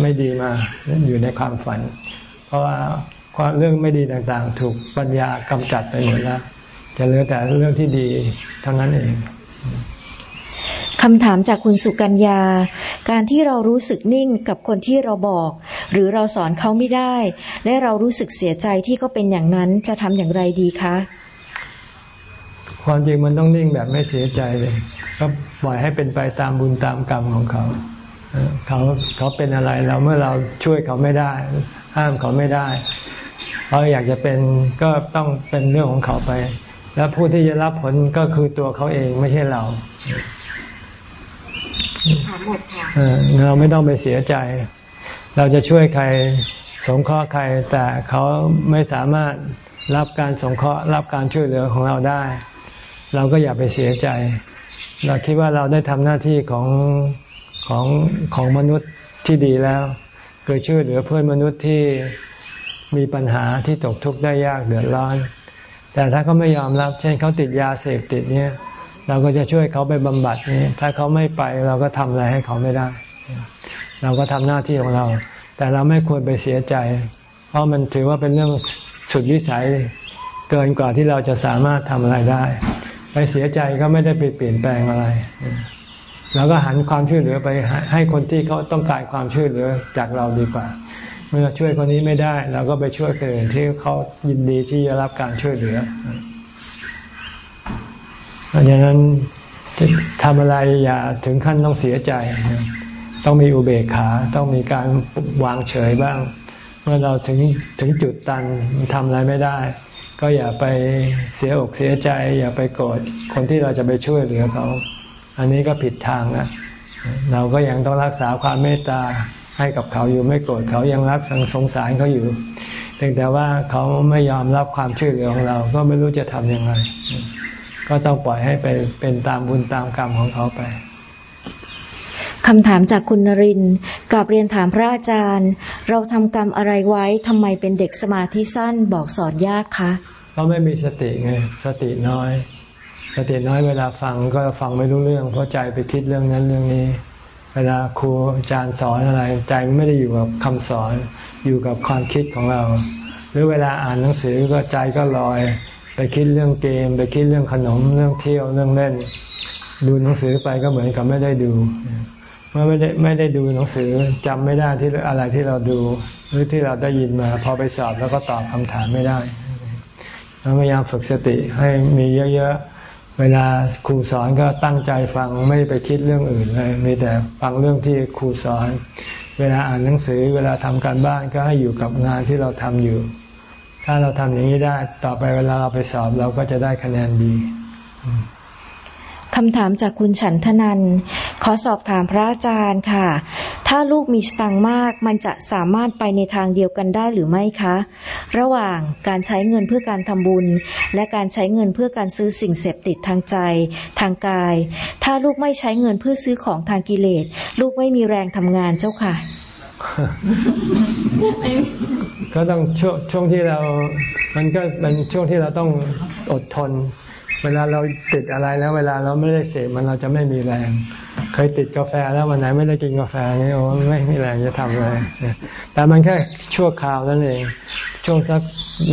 ไม่ดีมาอยู่ในความฝัน เพราะว่าความเรื่องไม่ดีต่างๆ ถูกปัญญากำจัดไปหมดแล้ว จะเหลือแต่เรื่องที่ดีเท่านั้นเอง คำถามจากคุณสุกัญญา การที่เรารู้สึกนิ่งกับคนที่เราบอก หรือเราสอนเขาไม่ได้ และเรารู้สึกเสียใจที่เขาเป็นอย่างนั้นจะทำอย่างไรดีคะ ความจริงมันต้องนิ่งแบบไม่เสียใจเลย ก็ปล่อยให้เป็นไปตามบุญตามกรรมของเขา เขาเขาเป็นอะไรเราเมื่อเราช่วยเขาไม่ได้ ห้ามเขาไม่ได้เขาอยากจะเป็นก็ต้องเป็นเรื่องของเขาไป แล้วผู้ที่จะรับผลก็คือตัวเขาเองไม่ใช่เรา เราไม่ต้องไปเสียใจ เราจะช่วยใครสงเคราะห์ใคร แต่เขาไม่สามารถรับการสงเคราะห์รับการช่วยเหลือของเราได้ เราก็อย่าไปเสียใจ เราคิดว่าเราได้ทำหน้าที่ของของของมนุษย์ที่ดีแล้วคือช่วยเหลือเพื่อนมนุษย์ที่มีปัญหาที่ตกทุกข์ได้ยากเดือดร้อน แต่ถ้าเขาไม่ยอมรับ เช่นเขาติดยาเสพติดเนี่ย เราก็จะช่วยเขาไปบำบัดนี้ถ้าเขาไม่ไปเราก็ทำอะไรให้เขาไม่ได้ เราก็ทำหน้าที่ของเรา แต่เราไม่ควรไปเสียใจ เพราะมันถือว่าเป็นเรื่องสุดวิสัยเกินกว่าที่เราจะสามารถทำอะไรได้ ไปเสียใจก็ไม่ได้ไปเปลี่ยนแปลงอะไรเราก็หันความช่วยเหลือไปให้คนที่เขาต้องการความช่วยเหลือจากเราดีกว่า เมื่อช่วยคนนี้ไม่ได้ เราก็ไปช่วยคนอื่นที่เขายินดีที่จะรับการช่วยเหลือ เพราะฉะนั้นทำอะไรอย่าถึงขั้นต้องเสียใจ ต้องมีอุเบกขาต้องมีการวางเฉยบ้าง เมื่อเราถึงถึงจุดตันทำอะไรไม่ได้ ก็อย่าไปเสียอกเสียใจ อย่าไปโกรธคนที่เราจะไปช่วยเหลือเขา อันนี้ก็ผิดทางนะเราก็ยังต้องรักษาความเมตตาให้กับเขาอยู่ไม่โกรธเขายังรักสงสารเขาอยู่เพียงแต่ว่าเขาไม่ยอมรับความช่วยเหลือของเรา ก็ไม่รู้จะทำยังไง ก็ต้องปล่อยให้ไปเป็นตามบุญตามกรรมของเขาไปคำถามจากคุณนรินกับเรียนถามพระอาจารย์ เราทำกรรมอะไรไว้ทำไมเป็นเด็กสมาธิสั้นบอกสอนยากคะก็ไม่มีสติไงสติน้อย สติน้อยเวลาฟังก็ฟังไม่รู้เรื่อง เพราะใจไปคิดเรื่องนั้นเรื่องนี้ เวลาครูอาจารย์สอนอะไร ใจไม่ได้อยู่กับคำสอนอยู่กับความคิดของเรา หรือเวลาอ่านหนังสือก็ใจก็ลอย ไปคิดเรื่องเกม ไปคิดเรื่องขนมเรื่องเที่ยวเรื่องเล่น ดูหนังสือไปก็เหมือนกับไม่ได้ดูเมื่อไม่ได้ไม่ได้ดูหนังสือจำไม่ได้ที่อะไรที่เราดูหรือที่เราได้ยินมา พอไปสอบแล้วก็ตอบคำถามไม่ได้เราพยายามฝึกสติให้มีเยอะๆ เวลาครูสอนก็ตั้งใจฟังไม่ไปคิดเรื่องอื่นเลย มีแต่ฟังเรื่องที่ครูสอน เวลาอ่านหนังสือ เวลาทำการบ้านก็ให้อยู่กับงานที่เราทำอยู่ ถ้าเราทำอย่างนี้ได้ต่อไปเวลาเราไปสอบเราก็จะได้คะแนนดีคำถามจากคุณฉันทนัน ขอสอบถามพระอาจารย์ค่ะ ถ้าลูกมีสตังมาก มันจะสามารถไปในทางเดียวกันได้หรือไม่คะ ระหว่างการใช้เงินเพื่อการทำบุญ และการใช้เงินเพื่อการซื้อสิ่งเสพติดทางใจ ทางกาย ถ้าลูกไม่ใช้เงินเพื่อซื้อของทางกิเลส ลูกไม่มีแรงทำงานเจ้าค่ะ ก็ต้องช่วงช่วงที่เรา มันก็เป็นช่วงที่เราต้องอดทน เวลาเราติดอะไรแล้ว เวลาเราไม่ได้เสพมันเราจะไม่มีแรง เคยติดกาแฟแล้ววันไหนไม่ได้กินกาแฟนี่โอ้ไม่มีแรงจะทำเลยแต่มันแค่ชั่วคราวนั่นเอง ช่วงสัก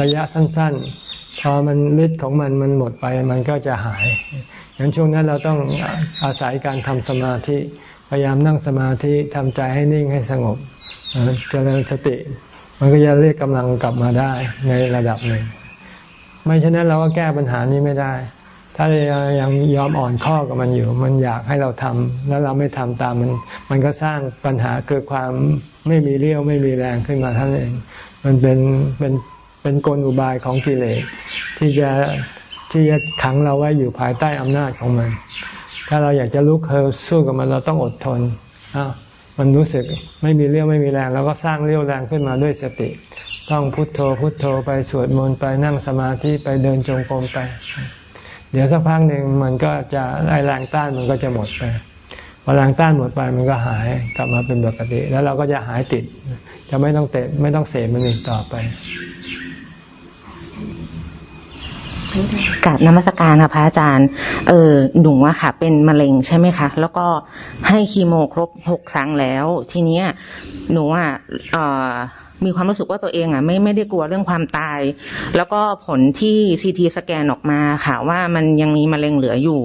ระยะสั้นๆ พอมันฤทธิ์ของมันมันหมดไปมันก็จะหายงั้นช่วงนั้นเราต้องอาศัยการทำสมาธิ พยายามนั่งสมาธิทำใจให้นิ่งให้สงบ เจริญสติ มันก็จะเรียกกำลังกลับมาได้ในระดับหนึ่ง ไม่ฉะนั้นเราก็แก้ปัญหานี้ไม่ได้ ถ้าเรายังยอมอ่อนข้อกับมันอยู่ มันอยากให้เราทำแล้วเราไม่ทำตามมัน มันก็สร้างปัญหาเกิดความไม่มีเรี่ยวไม่มีแรงขึ้นมาท่านเอง มันเป็นเป็นเป็นกลอุบายของกิเลสที่จะที่จะขังเราไว้อยู่ภายใต้อำนาจของมัน ถ้าเราอยากจะลุกเฮลสู้กับมันเราต้องอดทนอ้าว มันรู้สึกไม่มีเรี่ยวไม่มีแรงเราก็สร้างเรี่ยวแรงขึ้นมาด้วยสติ ต้องพุทโธพุทโธไปสวดมนต์ไปนั่งสมาธิไปเดินจงกรมไป เดี๋ยวสักพักหนึ่งมันก็จะไอแรงต้านมันก็จะหมดไปพอแรงต้านหมดไปมันก็หายกลับมาเป็นปกติ แล้วเราก็จะหายติด จะไม่ต้องเตะไม่ต้องเสพมันอีกต่อไป กับนมัสการค่ะพระอาจารย์ เออหนูอะค่ะ เป็นมะเร็งใช่ไหมคะ แล้วก็ให้คีโมครบหกครั้งแล้ว ทีเนี้ยหนูอะเอ่อมีความรู้สึกว่าตัวเองอะไม่ไม่ได้กลัวเรื่องความตาย แล้วก็ผลที่ซีทีสแกนออกมาค่ะว่ามันยังมีมะเร็งเหลืออยู่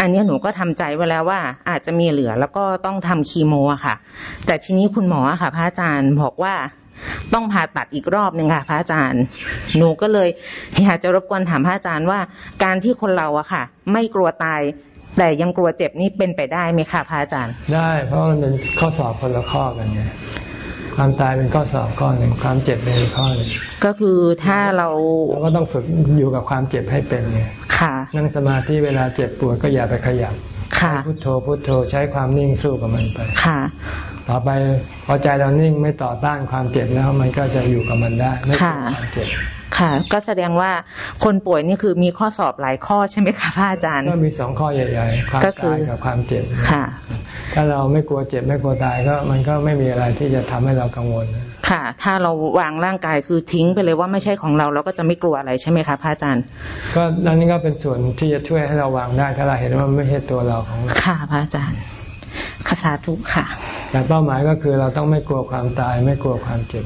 อันนี้หนูก็ทำใจไว้แล้วว่า อาจจะมีเหลือแล้วก็ต้องทำคีโมอะค่ะ แต่ทีนี้คุณหมอค่ะพระอาจารย์บอกว่า ต้องผ่าตัดอีกรอบหนึ่งค่ะ พระอาจารย์ หนูก็เลยอยากจะรบกวนถามพระอาจารย์ว่า การที่คนเราอะค่ะ ไม่กลัวตาย แต่ยังกลัวเจ็บนี่เป็นไปได้ไหมคะพระอาจารย์ ได้ เพราะมันเป็นข้อสอบคนละข้อกันไงความตายเป็นข้อสอบข้อหนึ่งความเจ็บเป็นข้อหนึ่งก็คือถ้าเราเราก็ต้องฝึกอยู่กับความเจ็บให้เป็นไงค่ะ นั่งสมาธิเวลาเจ็บปวดก็อย่าไปขยับค่ะ พุทโธพุทโธใช้ความนิ่งสู้กับมันไปค่ะ ต่อไปพอใจเรานิ่งไม่ต่อต้านความเจ็บแล้ว มันก็จะอยู่กับมันได้ไม่กลัวความเจ็บ ค่ะ ก็แสดงว่าคนป่วยนี่คือมีข้อสอบหลายข้อใช่ไหมคะพระอาจารย์ ก็มีสองข้อใหญ่ๆความก็คือตายกับความเจ็บค่ะ ถ้าเราไม่กลัวเจ็บไม่กลัวตายก็มันก็ไม่มีอะไรที่จะทำให้เรากังวล ค่ะ ถ้าเราวางร่างกายคือทิ้งไปเลยว่าไม่ใช่ของเราเราก็จะไม่กลัวอะไรใช่ไหมคะพระอาจารย์ ก็นั่นนี่ก็เป็นส่วนที่จะช่วยให้เราวางได้ถ้าเราเห็นว่ามันไม่ใช่ตัวเราของเราค่ะพระอาจารย์คาสาธุค่ะแต่เป้าหมายก็คือเราต้องไม่กลัวความตายไม่กลัวความเจ็บ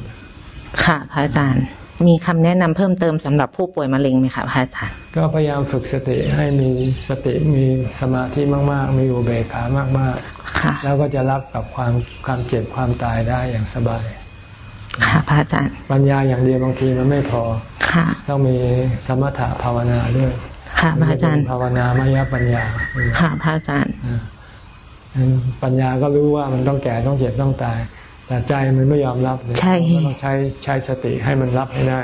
ค่ะ พระอาจารย์ มีคำแนะนำเพิ่มเติมสำหรับผู้ป่วยมะเร็งไหมคะพระอาจารย์ก็พยายามฝึกสติให้มีสติมีสมาธิมาก ๆ มีอุเบกขามากค่ะๆแล้วก็จะรับกับความความเจ็บความตายได้อย่างสบายค่ะพระอาจารย์ปัญญาอย่างเดียวบางทีมันไม่พอค่ะต้องมีสมถะภาวนาด้วย ค่ะพระอาจารย์ภาวนามยปัญญาค่ะพระอาจารย์อ่าปัญญาก็รู้ว่ามันต้องแก่ต้องเจ็บต้องตาย แต่ใจมันไม่ยอมรับเลยใช่ก็ต้องใช้ใช้สติให้มันรับให้ได้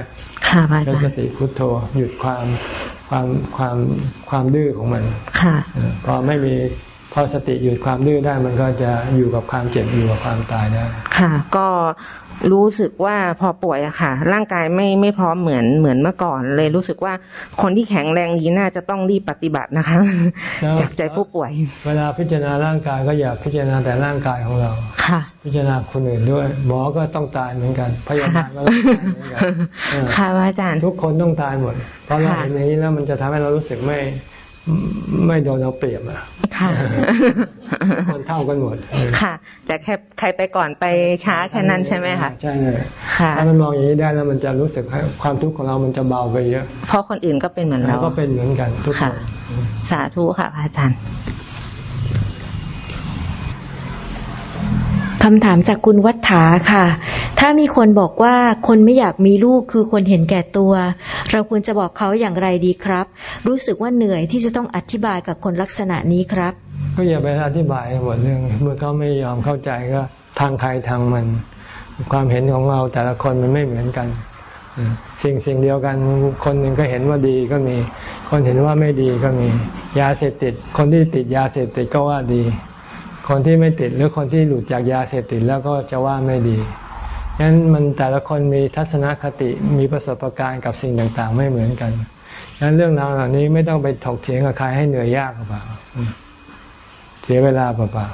ค่ะพระอาใช้จารสย์ติพุทโธหยุดความความความความดื้อของมัน ค่ะเออพอไม่มี พอสติหยุดความดื้อได้มันก็จะอยู่กับความเจ็บอยู่กับความตายได้ค่ะ ก็รู้สึกว่าพอป่วยอะค่ะ ร่างกายไม่ไม่พร้อมเหมือนเหมือนเมื่อก่อนเลยรู้สึกว่าคนที่แข็งแรงดีน่าจะต้องรีบปฏิบัตินะคะแล้วจากใจผู้ป่วย เวลาพิจารณาร่างกายก็อย่าพิจารณาแต่ร่างกายของเราค่ะ พิจารณาคนอื่นด้วย หมอก็ต้องตายเหมือนกันพยาบาลก็ต้องตายเหมือนกันเออค่ะพระอาจารย์ทุกคนต้องตายหมดเพราะเราค่ะเห็นอย่างนี้แล้วมันจะทำให้เรารู้สึกไม่ ไม่โดนเราเปรียบอะค่ะมันเท่ากันหมด ค่ะ แต่แค่ใครไปก่อนไปช้าแค่นั้นใช่ไหมคะใช่เลยค่ะถ้ามันมองอย่างนี้ได้แล้วมันจะรู้สึกให้ความทุกข์ของเรามันจะเบาไปเยอะ เพราะคนอื่นก็เป็นเหมือนแล้เราวก็เป็นเหมือนกันทุกคค่ะนสาธุค่ะพระอาจารย์ คำถามจากคุณวัฏฐาค่ะ ถ้ามีคนบอกว่าคนไม่อยากมีลูกคือคนเห็นแก่ตัว เราควรจะบอกเขาอย่างไรดีครับ รู้สึกว่าเหนื่อยที่จะต้องอธิบายกับคนลักษณะนี้ครับ ก็อย่าไปอธิบายหมดเรื่องเมื่อเขาไม่ยอมเข้าใจก็ทางใครทางมัน ความเห็นของเราแต่ละคนมันไม่เหมือนกัน สิ่งสิ่งเดียวกันคนหนึ่งก็เห็นว่าดีก็มี คนเห็นว่าไม่ดีก็มี ยาเสพติด คนที่ติดยาเสพติดก็ว่าดี คนที่ไม่ติดหรือคนที่หลุดจากยาเสพติดแล้วก็จะว่าไม่ดีงั้นมันแต่ละคนมีทัศนคติมีประสบการณ์กับสิ่งต่างๆ ไม่เหมือนกันงั้นเรื่องราวเหล่านี้ไม่ต้องไปถกเถียงกับใครให้เหนื่อยยากเปล่าเสียเวลาเปล่า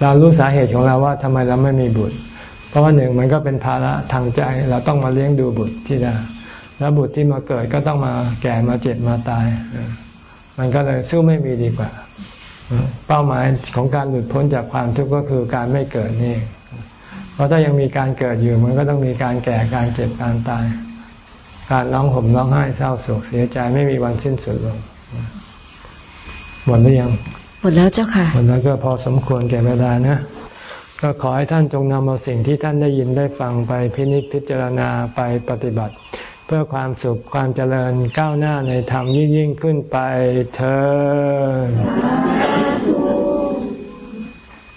เรารู้สาเหตุของเราว่าทำไมเราไม่มีบุตร เพราะว่าหนึ่งมันก็เป็นภาระทางใจ เราต้องมาเลี้ยงดูบุตรที่ดาแล้วบุตรที่มาเกิดก็ต้องมาแก่มาเจ็บมาตาย มันก็เลยสู้ไม่มีดีกว่า เป้าหมายของการหลุดพ้นจากความทุกข์ก็คือการไม่เกิดนี่เพราะถ้ายังมีการเกิดอยู่มันก็ต้องมีการแก่การเจ็บการตาย การร้องห่มร้องไห้เศร้าโศกเสียใจไม่มีวันสิ้นสุดลงหมดหรือยังหมดแล้วเจ้าค่ะหมดแล้วก็พอสมควรแก่เวลานะก็ขอให้ท่านจงนำเอาสิ่งที่ท่านได้ยินได้ฟังไปพินิจพิจารณาไปปฏิบัติ เพื่อความสุขความเจริญก้าวหน้าในธรรมยิ่งยิ่งขึ้นไปเธอ